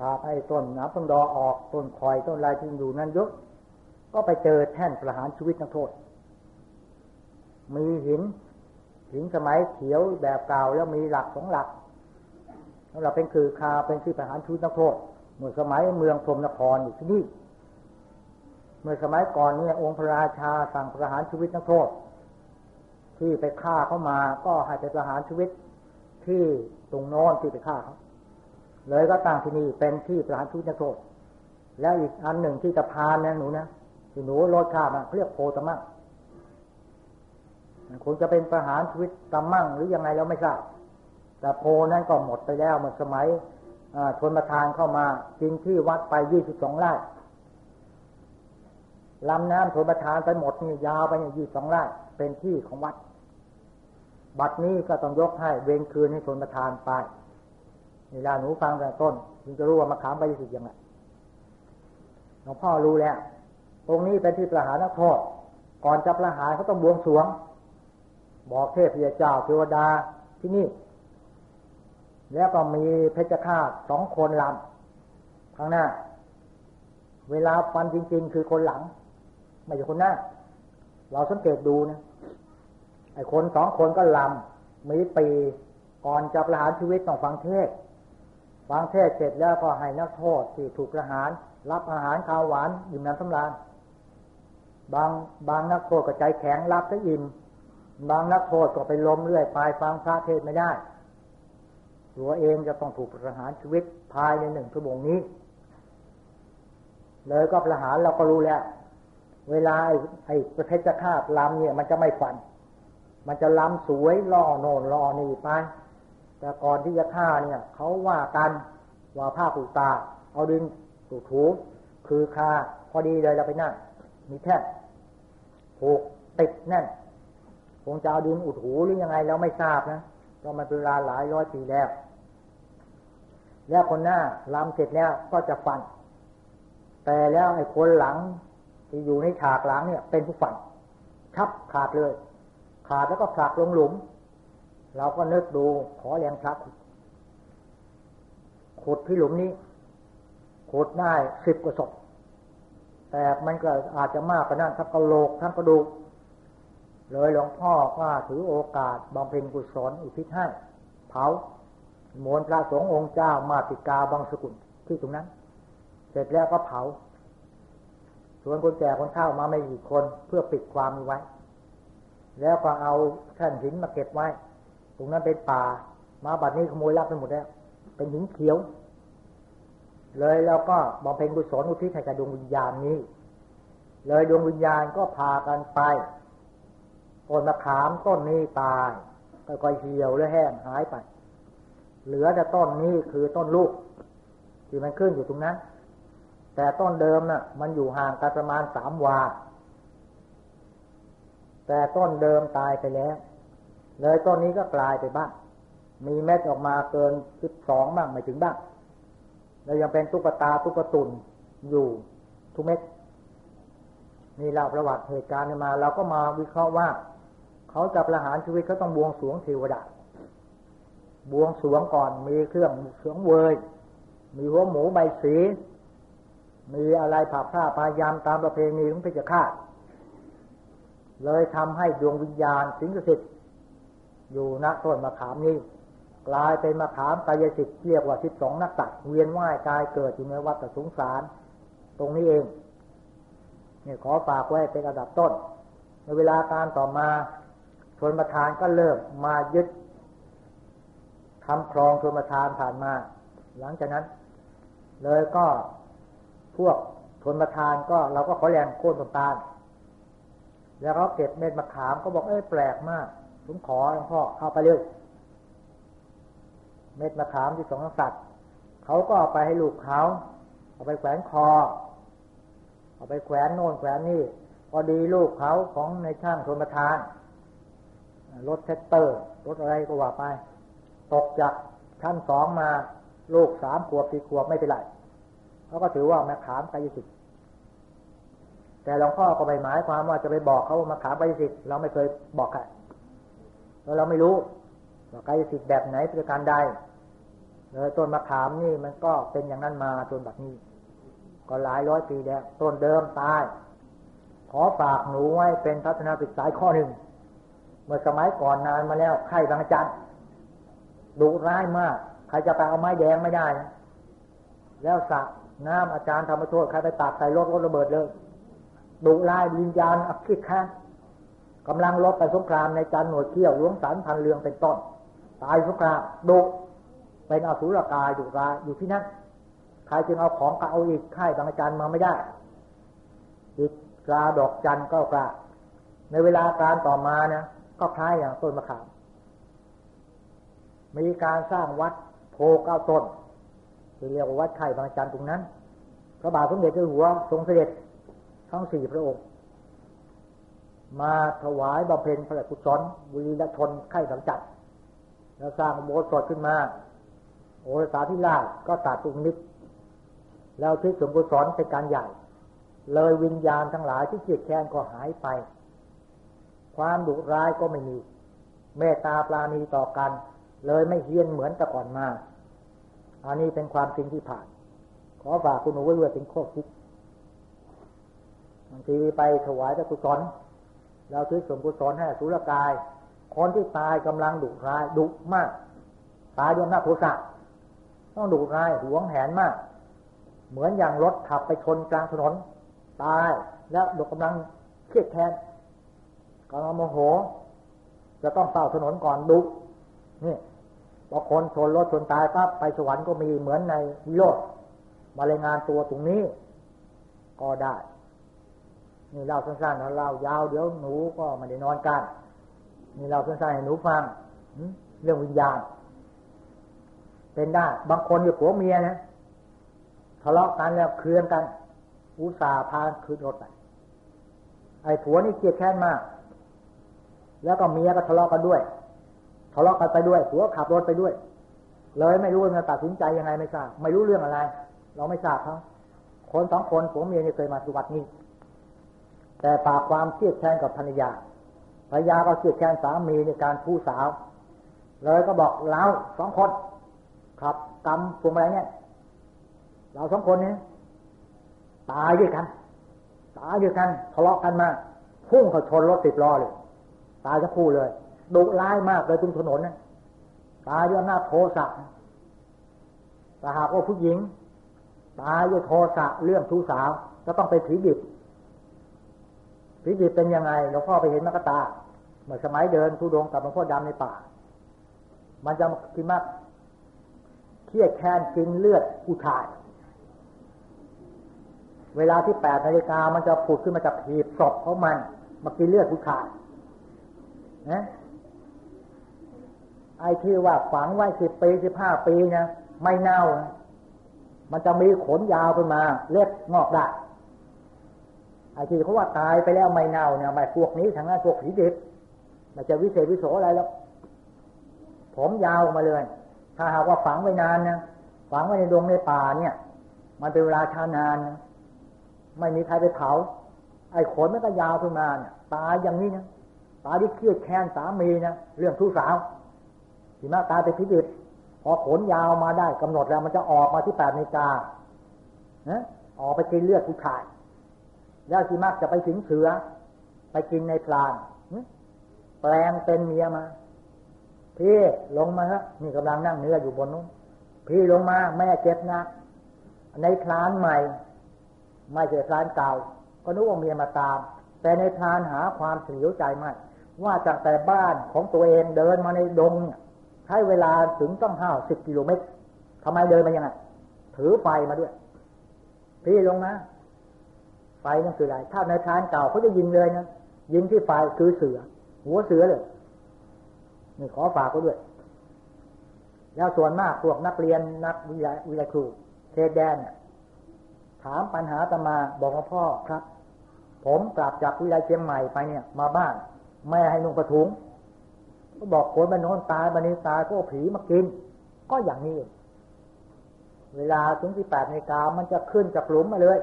ถากให้ต้นน้ำต้นดอออกต้นคอยต้นลายที่อยู่นั้นยกก็ไปเจอแท่นประหารชีวิตนักโทษ มีหินหินสมัยเขียวแบบเก่าแล้วมีหลักสองหลักแล้วเราเป็นคือคาเป็นที่ประหารชีวิตนักโทษเมื่อสมัยเมืองพรมนครอยู่ที่นี่ เมื่อสมัยก่อนเนี่ยองค์พระราชาสั่งประหารชีวิตนักโทษ ที่ไปฆ่าเข้ามาก็ให้ไปประหารชีวิต ที่ตรงโน้นที่ไปฆ่าเขาเลยก็ตั้งที่นี่เป็นที่ประหารชีวิตนักโทษ แล้วอีกอันหนึ่งที่จะพานนะหนูนะที่หนูรถข้ามาเรียกโพตมั่งคงจะเป็นประหารชีวิตตมั่งหรือยังไงเราไม่ทราบแต่โพนั้นก็หมดไปแล้วเมื่อสมัยชนประทานเข้ามาจริงที่วัดไปยี่สิบสองไร่ลำน้ำชนประทานไปหมดนี่ยาวไปยี่สิบสองไร่เป็นที่ของวัด บัดนี้ก็ต้องยกให้เวงคืนให้ชนประทานไปเวลาหนูฟังแต่ต้นจึงจะรู้ว่ามาขามไปยี่สิบยังไงหลวงพ่อรู้แล้วตรงนี้เป็นที่ประหารนักโทษก่อนจะประหารเขาต้องบวงสรวง บอกเทพเจ้าเทวดาที่นี่ แล้วก็มีเพชฌฆาตสองคนลำข้างหน้า เวลาฟันจริง ๆ คือคนหลัง ไม่ใช่คนหน้า เราสังเกตดูนะ ไอ้คนสองคนก็ลำมีปีก่อนจะประหารชีวิตต้องฟังเทศ ฟังเทศเสร็จแล้วก็ให้นักโทษที่ถูกประหาร รับอาหารข้าวหวานอิ่มน้ำสำราญบางบางนักโทษก็ใจแข็งรับก็อิ่ม บางนักโทษก็ไปล้มเรื่อยไปฟังพระเทศไม่ได้ ตัวเองจะต้องถูกประหารชีวิตภายในหนึ่งชั่วโมงนี้ เลยก็ประหารเราก็รู้แล้ว เวลาไอ้ไอ้ประเทศฆาตลำเนี่ย มันจะไม่ฝัน มันจะล้ำสวยล่อโน่นล่อนี่ไป แต่ก่อนที่จะฆ่าเนี่ยเขาว่ากันว่าผ้าปูตา เอาดินถูถูคือคาพอดีเลยเราไปนั่งมีแท่นผูกติดแน่นคงจะเอาดินอุดหูหรือยังไงเราไม่ทราบนะเพราะมันเป็นเวลาหลายร้อยปีแล้ว แล้วคนหน้าลำเสร็จแล้วก็จะฟัน แต่แล้วไอ้คนหลังที่อยู่ในฉากหลังเนี่ย เป็นผู้ฟันชับขาดเลย ขาดแล้วก็ผลักลงหลุม เราก็นึกดูขอแรงชัก ขุดที่หลุมนี้ ขุดได้สิบกว่าศพแต่มันก็อาจจะมากกว่านั้นทั้งกระโหลกทั้งกระดูกเลยหลวงพ่อก็ถือโอกาสบำเพ็ญกุศลอุทิศให้เผามนพระสงฆ์องค์เจ้ามาติกาบางสกุลที่ตรงนั้น เสร็จแล้วก็เผาส่วนคนแก่คนเฒ่ามาไม่กี่คนเพื่อปิดความไว้ แล้วก็เอาแท่นหินมาเก็บไว้ ตรงนั้นเป็นป่า มาบัดนี้ขโมยลักไปหมดแล้ว เป็นหินเขียว เลยแล้วก็บำเพ็ญกุศลอุทิศให้กับดวงวิญญาณนี้ เลยดวงวิญญาณก็พากันไปต้นมะขามต้นนี้ตายค่อยๆเหี่ยวและแห้งหายไป เหลือแต่ต้นนี้คือต้นลูก ที่มันขึ้นอยู่ตรงนั้น แต่ต้นเดิมน่ะ มันอยู่ห่างกันประมาณสามวา แต่ต้นเดิมตายไปแล้วเลยต้นนี้ก็กลายไปบ้าง มีเม็ดออกมาเกินสิบสองบ้างไม่ถึงบ้าง แล้วยังเป็นตุ๊กตาตุ๊กตุนอยู่ทุกเม็ดนี่เราประวัติเหตุการณ์มา เราก็มาวิเคราะห์ว่า เขาจะประหารชีวิตเขาต้องบวงสวงเทวดาบวงสวงก่อนมีเครื่องเสวงเวย มีหัวหมูใบสี มีอะไรผักผ้าพายามตามประเพณีของพระเจ้าข้า เลยทำให้ดวงวิญญาณสิงสถิตอยู่ณต้นมะขามนี้ กลายเป็นมะขามกายสิทธิ์เรียกว่าสิบสองนักตัดเวียนว่ายกายเกิดอยู่ในวัฏสงสาร ตรงนี้เองเนี่ยขอฝากไว้เป็นระดับต้น ในเวลาการต่อมาชนประธานก็เริ่มมายึดทำครองชนประธานผ่านมา หลังจากนั้น เลยก็พวกชนประธานก็เราก็ขอแรงโค่นต้นตาล แล้วเขาเก็บเม็ดมะขามก็บอกเอ้ยแปลกมาก ผมขอหลวงพ่อเอาไปเลยเม็ดมะขามที่สองสัตว์เขาก็เอาไปให้ลูกเขาเอาไปแขวนคอ เอาไปแขวนโน่นแขวนนี่พอดีลูกเขาของในช่างชนประธานรถแท็กเตอร์รถอะไรก็ว่าไป ตกจากชั้นสองมา ลูกสามขวบสี่ขวบไม่เป็นไรเขาก็ถือว่าแม่ขามกายสิทธิ์ แต่หลวงพ่อก็ไปหมายความว่าจะไปบอกเขามาขามกายสิทธิ์เราไม่เคยบอกใครเราเราไม่รู้ว่ากายสิทธิ์แบบไหนประการใดเลยต้นมะขามนี่มันก็เป็นอย่างนั้นมาจนแบบนี้ ก็หลายร้อยปีแล้วต้นเดิมตาย ขอฝากหนูไว้เป็นทัศนศึกษาข้อหนึ่ง เมื่อสมัยก่อนนานมาแล้วไข่บางจันดุร้ายมาก ใครจะไปเอาไม้แดงไม่ได้นะแล้วสระน้ำอาจารย์ธรรมโทษใครไปตากใส่รถรถระเบิดเลย ดุร้ายวิญญาณอักขิแค้นกำลังลบไปสงครามในจันหนวดเขี้ยวหลวงสารพันเรืองเป็นต้น ตายสงครามดุเป็นอสุรกายดุร้ายอยู่ที่นั่นใครจึงเอาของกเอาอีกค่ายบางอาจารย์มาไม่ได้ อีกกราดอกจันก็กราในเวลาการต่อมานะก็คล้ายอย่างต้นมะขาม มีการสร้างวัดโพเก้าต้นที่เรียกว่าวัดไข่บางจันตรงนั้น พระบาทสมเด็จเจ้าหัวทรงเสด็จ ทั้งสี่พระองค์ มาถวายบำเพ็ญพระกุศลวีรชนไข่บางจันแล้วสร้างโบสถ์ขึ้นมา โอรสาธิราชก็ตัดตุงนิดแล้วที่สมกุศลเป็นการใหญ่ เลยวิญญาณทั้งหลายที่เกียดแค้นก็หายไป ความดุร้ายก็ไม่มี เมตตาปราณีต่อกัน เลยไม่เฮี้ยนเหมือนแต่ก่อนมา อันนี้เป็นความจริงที่ผ่าน ขอฝากคุณหนูไว้ด้วยเป็นข้อคิด บางทีไปถวายพระกุศลเราถือสมกุศลให้สุรกาย คนที่ตายกำลังดุร้ายดุมาก ตายด้วยหน้าโทสะต้องดุร้ายหวงแหนมาก เหมือนอย่างรถขับไปชนกลางถนน ตายแล้วดุกำลังเครียดแค้นกำลังโมโห จะต้องเฝ้าถนนก่อนดุนี่พอคนชนรถชนตายปั๊บไปสวรรค์ก็มีเหมือนในวิโรธมารายงานตัวตรงนี้ ก็ได้ นี่เล่าสั้นๆนะเล่ายาวเดี๋ยวหนูก็ไม่ได้นอนกันนี่เล่าสั้นๆให้หนูฟังเรื่องวิญญาณ เป็นได้บางคนอยู่ผัวเมียนะทะเลาะกันแล้วเคลื่อนกัน อุตส่าห์พาคืนรถไปไอ้ผัวนี่เกลียดแค้นมาก แล้วก็เมียก็ทะเลาะกันด้วยทะเลาะกันไปด้วยผัวขับรถไปด้วย เลยไม่รู้จะตัดสินใจยังไงไม่ทราบไม่รู้เรื่องอะไร เราไม่ทราบเขาคนสองคนผัวเมียนี่เคยมาสุวัดนี้ แต่ปากความเครียดแค้นกับภรรยาภรรยาก็เครียดแค้นสามีในการผู้สาว เลยก็บอกเราสองคนขับกรรมพวงอะไรเนี่ย เราสองคนเนี้ตายด้วยกัน ตายด้วยกันทะเลาะกันมาพุ่งเขาชนรถสิบล้อเลย ตายทั้งคู่เลยดุร้ายมากเลยตรงถนนนะตายด้วยอำนาจโทสะแต่หากว่าผู้หญิง ตายด้วยโทสะเรื่องทูสาวก็ต้องไปผีดิบ ผีดิบเป็นยังไงหลวงพ่อไปเห็นมกตา เมื่อสมัยเดินทุดงกับหลวงพ่อดำในป่า มันจะกินมากเครียดแค้นกินเลือดผู้ชาย เวลาที่แปดนาฬิกามันจะผุดขึ้นมาจากหีบศพเขามันมากินเลือดผู้ชายนะไอ้ที่ว่าฝังไว้สิบปีสิบห้าปีนะไม่เน่านะมันจะมีขนยาวขึ้นมา เล็บงอกได้ อ้ที่เขาว่าตายไปแล้วไม่เน่าเนี่ยไม่พวกนี้ทางนั้นพวกผีดิบมันจะวิเศษวิโสอะไรแล้ว ผมยาวมาเลย ถ้าหากว่าฝังไว้นานนะฝังไว้ในดงในป่าเนี่ย มันเป็นเวลาชานานนะไม่มีใครไปเผาไอ้ขนมันก็ยาวขึ้นมาเนี่ยตายอย่างนี้นะตายที่เครียดแค้นสามีนะเรื่องทุสาวสีมาตายไปพิจิตพอขนยาวมาได้กำหนดแล้ว มันจะออกมาที่แปดนาฬิกานะออกไปกินเลือดผู้ชาย แล้วสีมากจะไปสิงเสือ ไปกินในพลานแปลงเป็นเมียมา พี่ลงมาฮะนี่กำลังนั่งเนื้ออยู่บนนู้นพี่ลงมาแม่เจ็บนะในคลานใหม่ ไม่ใช่คลานเก่า ก็นึกว่าเมียมาตาม แต่ในคลานหาความเสียวใจมากว่าจากแต่บ้านของตัวเองเดินมาในดงเนี่ยใช้เวลาถึงต้องห้าสิบกิโลเมตรทำไมเดินมายังไงถือไฟมาด้วย พี่ลงมา ไฟนั่นคืออะไร ถ้าในทานเก่าเขาจะยิงเลยนะยิงที่ไฟคือเสือ หัวเสือเลยนี่ขอฝากเขาด้วย แล้วส่วนมากพวกนักเรียนนักวิทยาวิทยาครูเทศแดนเนี่ยถามปัญหาตมาบอกว่าพ่อครับ ผมกลับจากวิทยาเชียงใหม่ไปเนี่ย มาบ้านแม่ให้นุ่งกระถุงก็บอกคนมันนอนตายบันนี้ตายก็ผีมากิน ก็อย่างนี้เวลาถึงที่แปดในกามันจะขึ้นจากหลุมมาเลย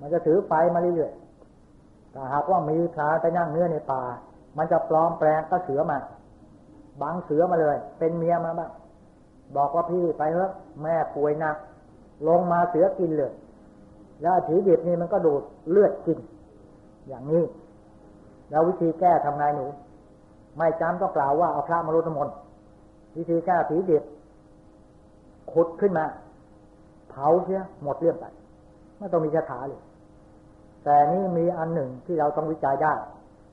มันจะถือไฟมาเรื่อยๆแต่หากว่ามีพราไปนั่งเนื้อในป่า มันจะปลอมแปลงก็เสือมาบางเสือมาเลย เป็นเมียมาบ้างบอกว่าพี่ไปเถอะแม่ป่วยหนัก ลงมาเสือกินเลย แล้วผีดิบนี่มันก็ดูดเลือดกิน อย่างนี้ แล้ววิธีแก้ทำไงหนู ไม่จำต้องกล่าวว่าเอาพระมารุตมนวิธีแก้ผีดิบขุดขึ้นมา เผาเสียหมดเรื่องไปไม่ต้องมีคาถาเลย แต่นี่มีอันหนึ่งที่เราต้องวิจัยได้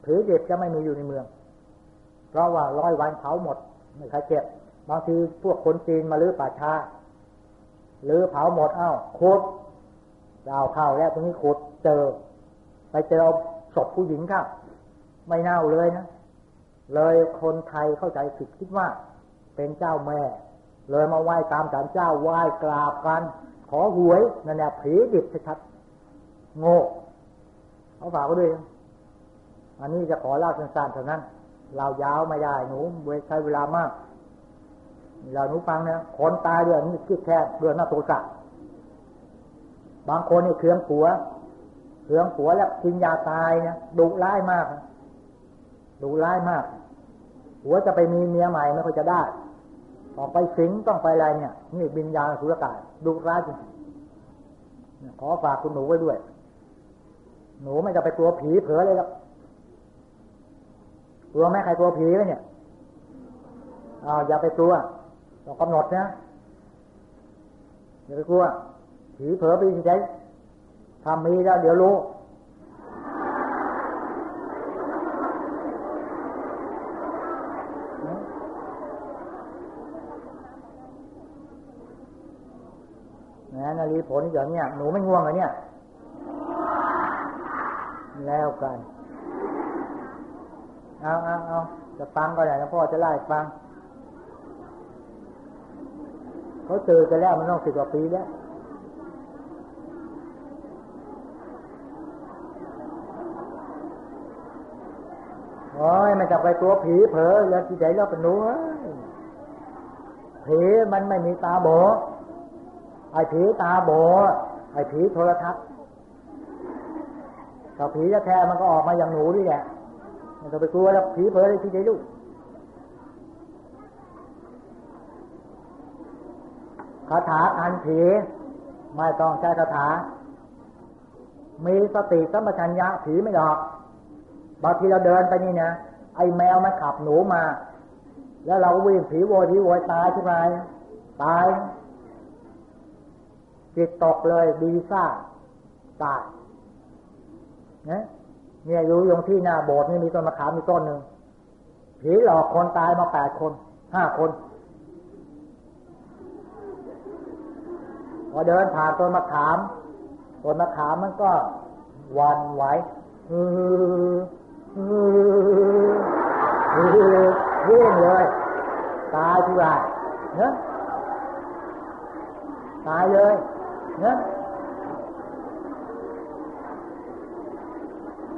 ผีดิบจะไม่มีอยู่ในเมือง เพราะว่าร้อยวันเผาหมดไม่ใครเจ็บบางทีพวกคนจีนมาลื้อป่าช้าหรือเผาหมดอ้าวขุดดาวเข้าแล้วตรงนี้ขุดเจอ ไปเจอศพผู้หญิงข้าไม่เน่าเลยนะ เลยคนไทยเข้าใจผิดคิดว่า เป็นเจ้าแม่ เลยมาไหว้ตามศาลเจ้าไหว้กราบกัน ขอหวยนั่นแหละผีดิบชัดโง่ เขาฝากก็ด้วย อันนี้จะขอเล่าสั้นๆเท่านั้น เรายาวไม่ได้หนูใช้เวลามากเราหนูฟังนะคนตายเรื่องนี้คิดแค่เรื่องหน้าโทสะบางคนนี่เคืองผัวเคืองผัวแล้วกินยาตายนะดุร้ายมากดูร้ายมากหัวจะไปมีเมียใหม่ไม่ค่อยจะได้ต่อไปสิงต้องไปอะไรเนี่ย นี่บินยาสุรกายดูร้ายจริงขอฝากคุณหนูไว้ด้วย หนูไม่จะไปตัวผีเผลอเลยหรอกตัวแม่ใครตัวผีเลยเนี่ยอ้าวอย่าไปกลัวต้องกำหนดนะอย่าไปกลัวผีเผลอไปที่ไหนทำมีแล้วเดี๋ยวรู้นะนาลีผลอย่างเนี้ยหนูไม่ง่วงเหรอเนี่ย แล้วกัน เอาเอาเอาจะฟังก็ได้นะพ่อจะไล่ฟังเขาเจอกันแล้วมันต้องสิบกว่าปีแล้วโอ้ยมันจะไปตัวผีเผลอแล้วที่ไหนเราเป็นหนูผีมันไม่มีตาโบไอ้ผีตาโบไอ้ผีโทรทัศน์ ถ้าผีจะแท้มันก็ออกมาอย่างหนูนี่แหละมันจะไปกลัวแล้วผีเผลอเลยที่ไหนลูกคาถาอันผีไม่ต้องใช้คาถา มีสติสัมปชัญญะผีไม่หลอก บางทีเราเดินไปนี่นะไอ้แมวมันขับหนูมา แล้วเราวิ่งผีโวยผีโวยตายใช่ไหมตายจิตตกเลยดีซ่าตาย นะเนี่ยรู้ยงที่หน้าโบสถ์นี่มีต้นมะขามมีต้นหนึ่งผีหลอกคนตายมาแปดคนห้าคนพอเดินผ่านต้นมะขามต้นมะขามมันก็วันไหววิ่งเลยตายทุกรายเนอะตายเลยเนอะ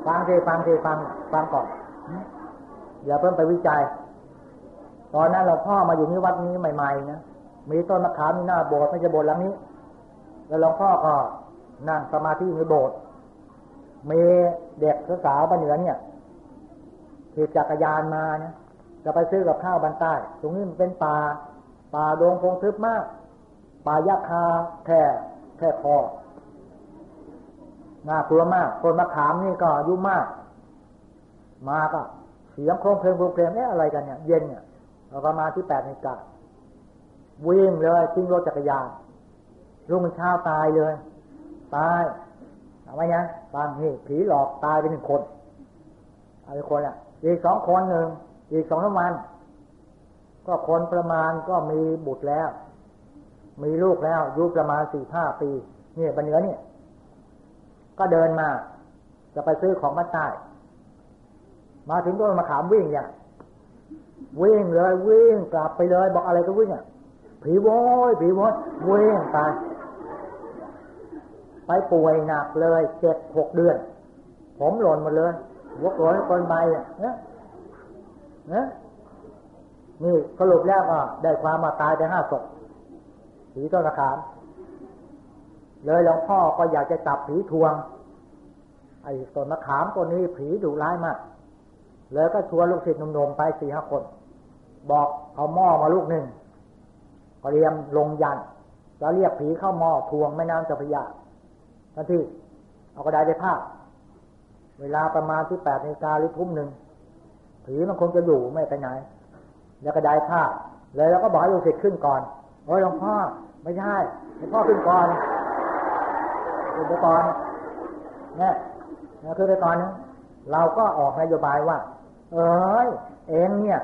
ฟังทีฟังทีฟังฟังก่อนอย่าเพิ่มไปวิจัย ตอนนั้นเราพ่อมาอยู่นี่วัดนี้ใหม่ๆนะมีต้นมะขามมีหน้าโบสถ์ไม่ใช่โบสถ์หลังนี้ แล้วหลวงพ่อก็นั่งสมาธิในโบสถ์มีเด็กสาวบ้านเหนือเนี่ยขี่จักรยานมาเนี่ยจะไปซื้อกับข้าวบ้านใต้ ตรงนี้มันเป็นป่า ป่าดงพงทึบมาก ป่ายาคาแค่แค่คอ น่ากลัวมาก คนมะขามนี่ก็อายุมาก มาก็เสียงโครงเพลงโครงเพลงเนี่ยอะไรกันเนี่ยเย็นเนี่ยประมาณที่แปดนาฬิกาวิ่งเลยทิ้งรถจักรยานรุ่งเช้าตายเลยตายเอาไว้นะบางทีผีหลอกตายไปหนึ่งคนเอาไปคนอะอีกสองคนหนึ่งอีกสองน้ำมัน ก็คนประมาณก็มีบุตรแล้ว มีลูกแล้วอายุประมาณสี่ห้าปี เนี่ยบันเนื้อเนี่ย ก็เดินมา จะไปซื้อของมาใต้ มาถึงต้นมะขามวิ่งเนี่ยวิ่งเลยวิ่งกลับไปเลย บอกอะไรก็วิ่งอะผีโว้ยผีโว้ยวิ่งไปไปป่วยหนักเลยเจ็ดหกเดือน ผมหล่นหมดเลยหัวโกรธคนใบอะเนี่ยนะนี่สรุปแล้วก็ได้ความมาตายไปห้าศพผีต้นมะขาม เลยหลวงพ่อก็อยากจะจับผีทวง ไอ้ต้นมะขามตัวนี้ผีดุร้ายมากเลยก็ชวนลูกศิษย์หนุ่มๆไปสี่ห้าคน บอกเอาหม้อมาลูกหนึ่งเตรียมลงยัน แล้วเรียกผีเข้าหม้อทวงแม่น้ำเจ้าพระยาทันทีเอากระดาษไปภาพ เวลาประมาณที่แปดนาฬิกาหรือทุ่มหนึ่งผีมันคงจะอยู่ไม่ไปไหน แล้วก็ได้ผ้าเลยแล้วก็บอกให้ลูกศิษย์ขึ้นก่อนโอ้ยหลวงพ่อไม่ใช่หลวงพ่อขึ้นก่อน ขึ้นไปก่อนเนี่ยนะขึ้นไปก่อนนึงเราก็ออกนโยบายว่า เอ้ยเองเนี่ย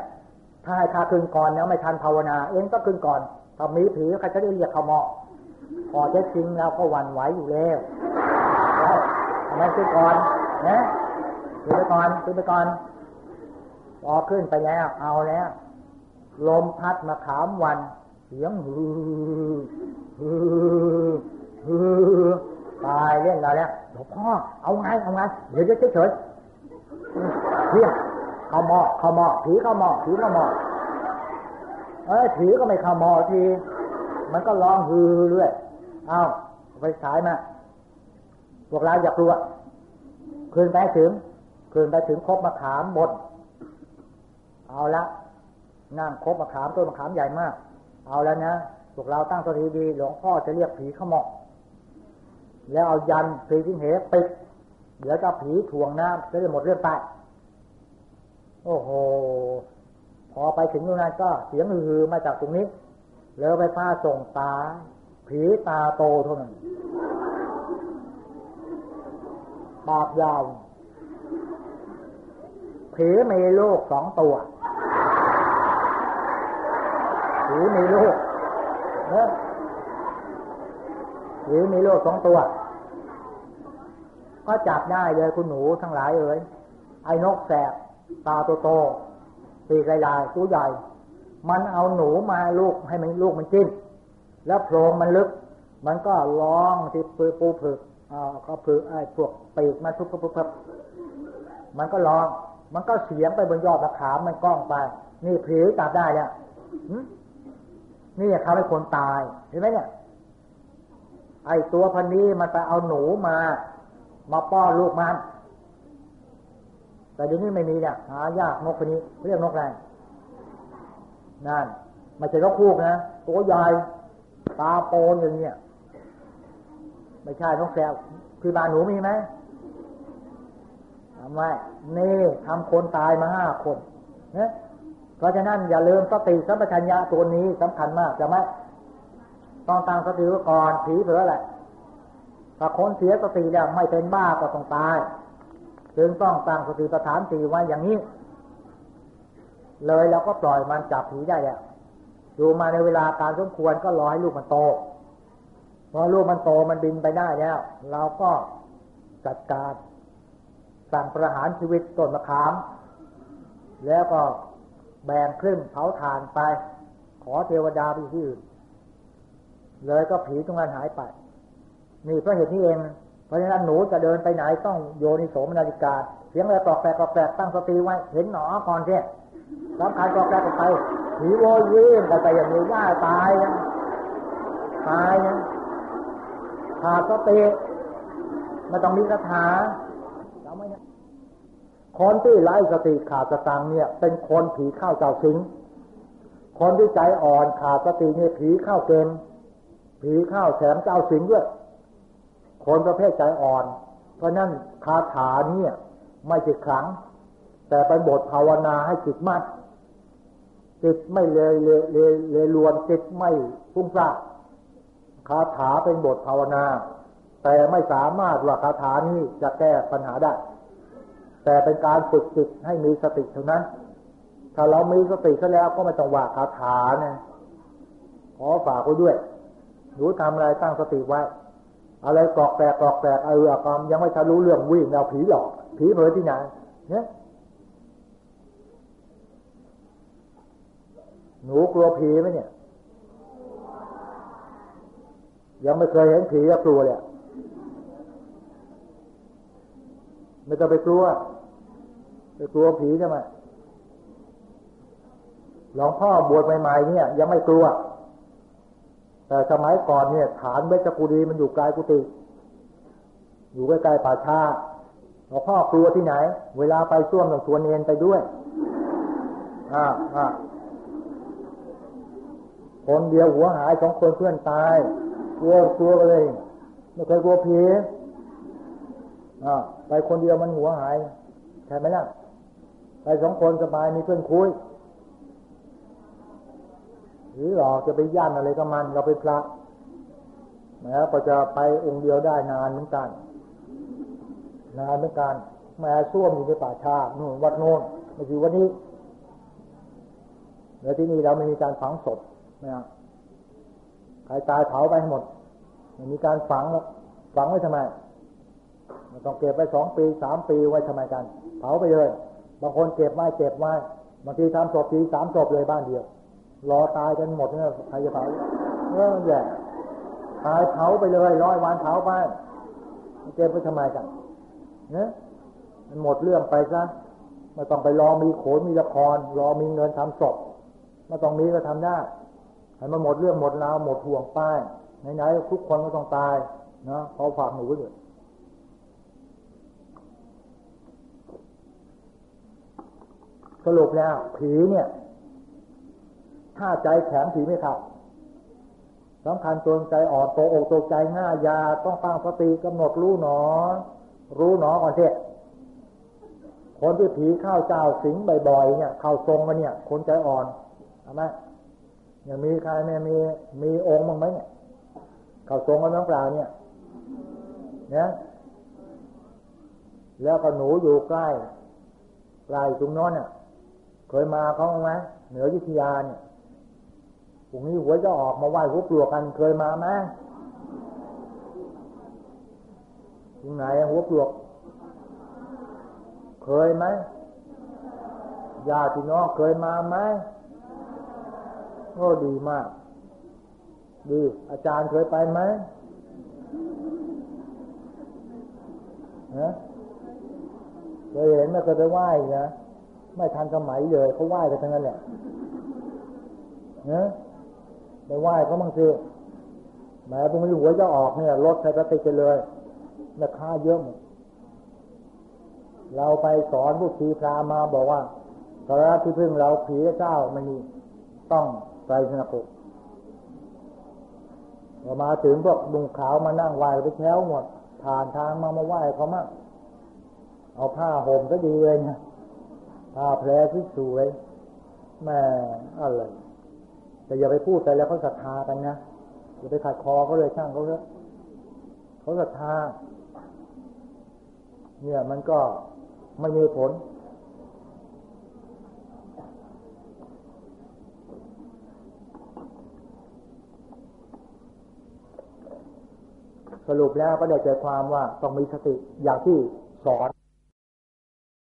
ถ้าให้ข้าขึ้นก่อนแล้วไม่ทันภาวนา เองก็ขึ้นก่อนถ้ามีผีใครจะได้เรียกเขาหมอพอจะจริงเราก็หวั่นไหวอยู่แล้วทำไมขึ้นก่อนนะขึ้นไปก่อนขึ้นไปก่อนพอขึ้นไปแล้วเอาแล้วลมพัดมาขามวันเสียงฮือฮือายเล่นเราแล้วหลวงพ่อเอาไงเอาไงเดี๋ยวจะเฉยเพี้ยเข้าหมอเข้าหมอผีเข้าหมอผีเข้าหมอเอ้ยผีก็ไม่เข้าหมอทีมันก็ร้องฮือเรื่อยเอาไปสายมาพวกเราอยากลัวคืนไปถึง คืนไปถึงครบมะขามหมดเอาละนั่งครบมะขามต้นมะขามใหญ่มาก เอาแล้วนะพวกเราตั้งสติดีหลวงพ่อจะเรียกผีเข้าหมอก แล้วเอายันผีทิ้งเหปิดเดี๋ยวจะผีถ่วงน้ำจะได้หมดเรื่องไป โอ้โห พอไปถึงตรงนั้นก็เสียงฮือมาจากตรงนี้แล้วไปฟ้าส่งตา ผีตาโตเท่านั้นปากยาวผีมีลูกสองตัวผีมีลูกเนอะผีมีลูกสองตัว ก็จับได้เลยคุณหนูทั้งหลายเอ๋ยไอ้นกแสกตาโตโตปีกลายๆตัวใหญ่ มันเอาหนูมาลูกให้มันลูกมันจิ้น แล้วโพรงมันลึก มันก็ร้องที่ปูปูผึกอ่าก็ผึกไอ้พวกปีกมันทุบทุบทุบมันก็ร้อง มันก็เสียงไปบนยอดมะขามมันก้องไป นี่ผีจับได้เนี่ยนี่เขาให้คนตายเห็นไหมเนี่ย ไอ้ตัวพันนี้มันไปเอาหนูมา มาป้อนลูกมันแต่เดี๋ยวนี้ไม่มีเนี่ยหายากนกคนนี้เรียกนกอะไรนั่นไม่ใช่นกคูกนะตัวใหญ่ตาโปนอย่างเนี้ยไม่ใช่นกแซวคือบานหนูมีไหมทำไมนี่ทำคนตายมาห้าคนเนี่ยเพราะฉะนั้นอย่าลืมสติสัมปชัญญะตัวนี้สำคัญมากจะไหมต้องตั้งสติไว้ก่อนผีเผือแหละ ถ้าคนเสียสติแล้วไม่เป็นบ้าก็ต้องตาย จึงต้องตั้งสติปัฏฐานสี่ไว้อย่างนี้ เลยเราก็ปล่อยมันจับผีได้แล้วอยู่มาในเวลาการสมควรก็รอให้ลูกมันโตพอลูกมันโตมันบินไปได้แล้ว เราก็จัดการสั่งประหารชีวิตต้นมะขาม แล้วก็แบ่งครึ่งเผาถ่านไป ขอเทวดาไปที่อื่น เลยก็ผีตรงนั้นหายไป นี่เพราะเหตุนี้เอง เพราะฉะนั้นหนูจะเดินไปไหนต้องโยนิโสมนาฬิกา เสียงอะไรตอกแปลกตอกแปลกตั้งสติไว้ เห็นหนอก่อนเช่สำคัญตอกแปลกไปผีโวยวิ่งไปอย่างนี้ว่าตายนะตายนะขาดสติม่ต้องมีคาถาจำไว้นะคนที่ไร้สติขาดสตังเนี่ย เป็นคนผีเข้าเจ้าสิง คนที่ใจอ่อนขาดสติเนี่ยผีเข้าเกมผีเข้าแถมเจ้าสิงด้วย คนประเภทใจอ่อน เพราะนั่นคาถาเนี่ยไม่จิตขังแต่เป็นบทภาวนาให้จิตมั่นจิตไม่เลยเลยเลยเลยลวนจิตไม่ฟุ้งซ่านคาถาเป็นบทภาวนา แต่ไม่สามารถว่าคาถานี้จะแก้ปัญหาได้ แต่เป็นการฝึกจิตให้มีสติเท่านั้น ถ้าเรามีสติแล้วก็ไม่ต้องว่าคาถานะขอฝากไว้ด้วยหนูทำอะไรตั้งสติไว้ อะไรกอกแตกกอกแตกเออความยังไม่ทันรู้เรื่องวิ่งเอาผีหลอก ผีเผยที่ไหนเนี่ยหนูกลัวผีไหมเนี่ย ยังไม่เคยเห็นผีก็กลัวเลยไม่ต้องไปกลัวไปกลัวผีใช่ไหมหลวงพ่อบวชใหม่ๆเนี่ย ยังไม่กลัว แต่สมัยก่อนเนี่ยฐานเบจกุฎีมันอยู่ไกลกุฏิอยู่ใกล้ๆป่าชาหลวงพ่อกลัวที่ไหน เวลาไปช่วงต้องชวนเอ็นไปด้วยอ่าอ่าคนเดียวหัวหายสองคนเพื่อนตาย กลัวกลัวกันเลยไม่เคยกลัวผีอ่าไปคนเดียวมันหัวหายใช่ไหมล่ะไปสองคนสบายมีเพื่อนคุย หรือหลอกจะไปย่านอะไรก็มันเราไปพระนะก็จะไปองค์เดียวได้นานเหมือนกันนานเหมือนกันแม่ส้วมอยู่ในป่าชาโน่นวัดโน่นไม่ใช่วันนี้แล้วที่นี่เราไม่มีการฝังศพนะใครตายเผาไปให้หมดไม่มีการฝังแล้วฝังไว้ทำไมต้องเก็บไว้สองปีสามปีไว้ทำไมกัน เผาไปเลย บางคนเก็บไว้เก็บไว้บางทีทำศพทีสามศพเลยบ้านเดียว รอตายกันหมดเนี่ยใครจะเผาเออแย่ตายเผาไปเลยร้อยวันเผาไปเก็บไว้ทำไมกันเนี่ยมันหมดเรื่องไปซะไม่ต้องไปรอมีโขนมีละคร รอมีเงินทำศพไม่ต้องมีก็ทำได้ให้มันหมดเรื่องหมดราวหมดห่วงป้ายไหนๆทุกคนก็ต้องตายนะขอฝากหนูไว้ด้วยสรุปแล้วผีเนี่ย ถ้าใจแข็งผีไม่เข้าสำคัญตัวใจอ่อนโตอกโตใจง่ายยาต้องตั้งสติกำหนดรู้หนอ รู้หนอก่อนเถอะคนที่ผีเข้าเจ้าสิงบ่อยๆเนี่ย เข้าทรงมาเนี่ย คนใจอ่อนใช่ไหมยังมีใครเนี่ยมีมีองค์บ้งไหมเนี่ยเขาทรงกันน้องเปล่าเนี่ยเนี่ยแล้วก็หนูอยู่ใกล้ใกล้ตรงน้นเนี่ยเคยมาเขาไหมเหนือยุทธยาเนี่ย พรุ่งนี้หัวจะออกมาไหว้หัวปลวกกันเคยมาไหมตรงไหนหัวปลวก เคยไหมญาติน้องเคยมาไหมโอ้ดีมาก ดี อาจารย์เคยไปไหมฮะเคยเห็นไม่เคยไปไหว้นะไม่ทันสมัยเลยเขาไหว้กันทั้งนั้นแหละเนะ ไปไหว้เขาบางทีแม้ตรงนี้หัวจะออกเนี่ยรถใส่กระติกไปเลยราคาเยอะเราไปสอนผู้ทีพรามาบอกว่ากระที่พึ่งเราผีเจ้าไม่มีต้องไตรสนกุพอมาถึงพวกดุงขาวมานั่งไหวไปแถวหมดผ่านทางมามาไหว้เขามั่งเอาผ้าห่มก็ดีเลยนะผ้าแผลที่สวยแม่อะไร แต่อย่าไปพูดแต่แล้วเขาศรัทธากันนะอย่าไปขัดคอเขาเลยช่างเขาเถอะเขาศรัทธา เนี่ยมันก็ไม่มีผล สรุปแล้วก็ได้ใจความว่าต้องมีสติอย่างที่สอน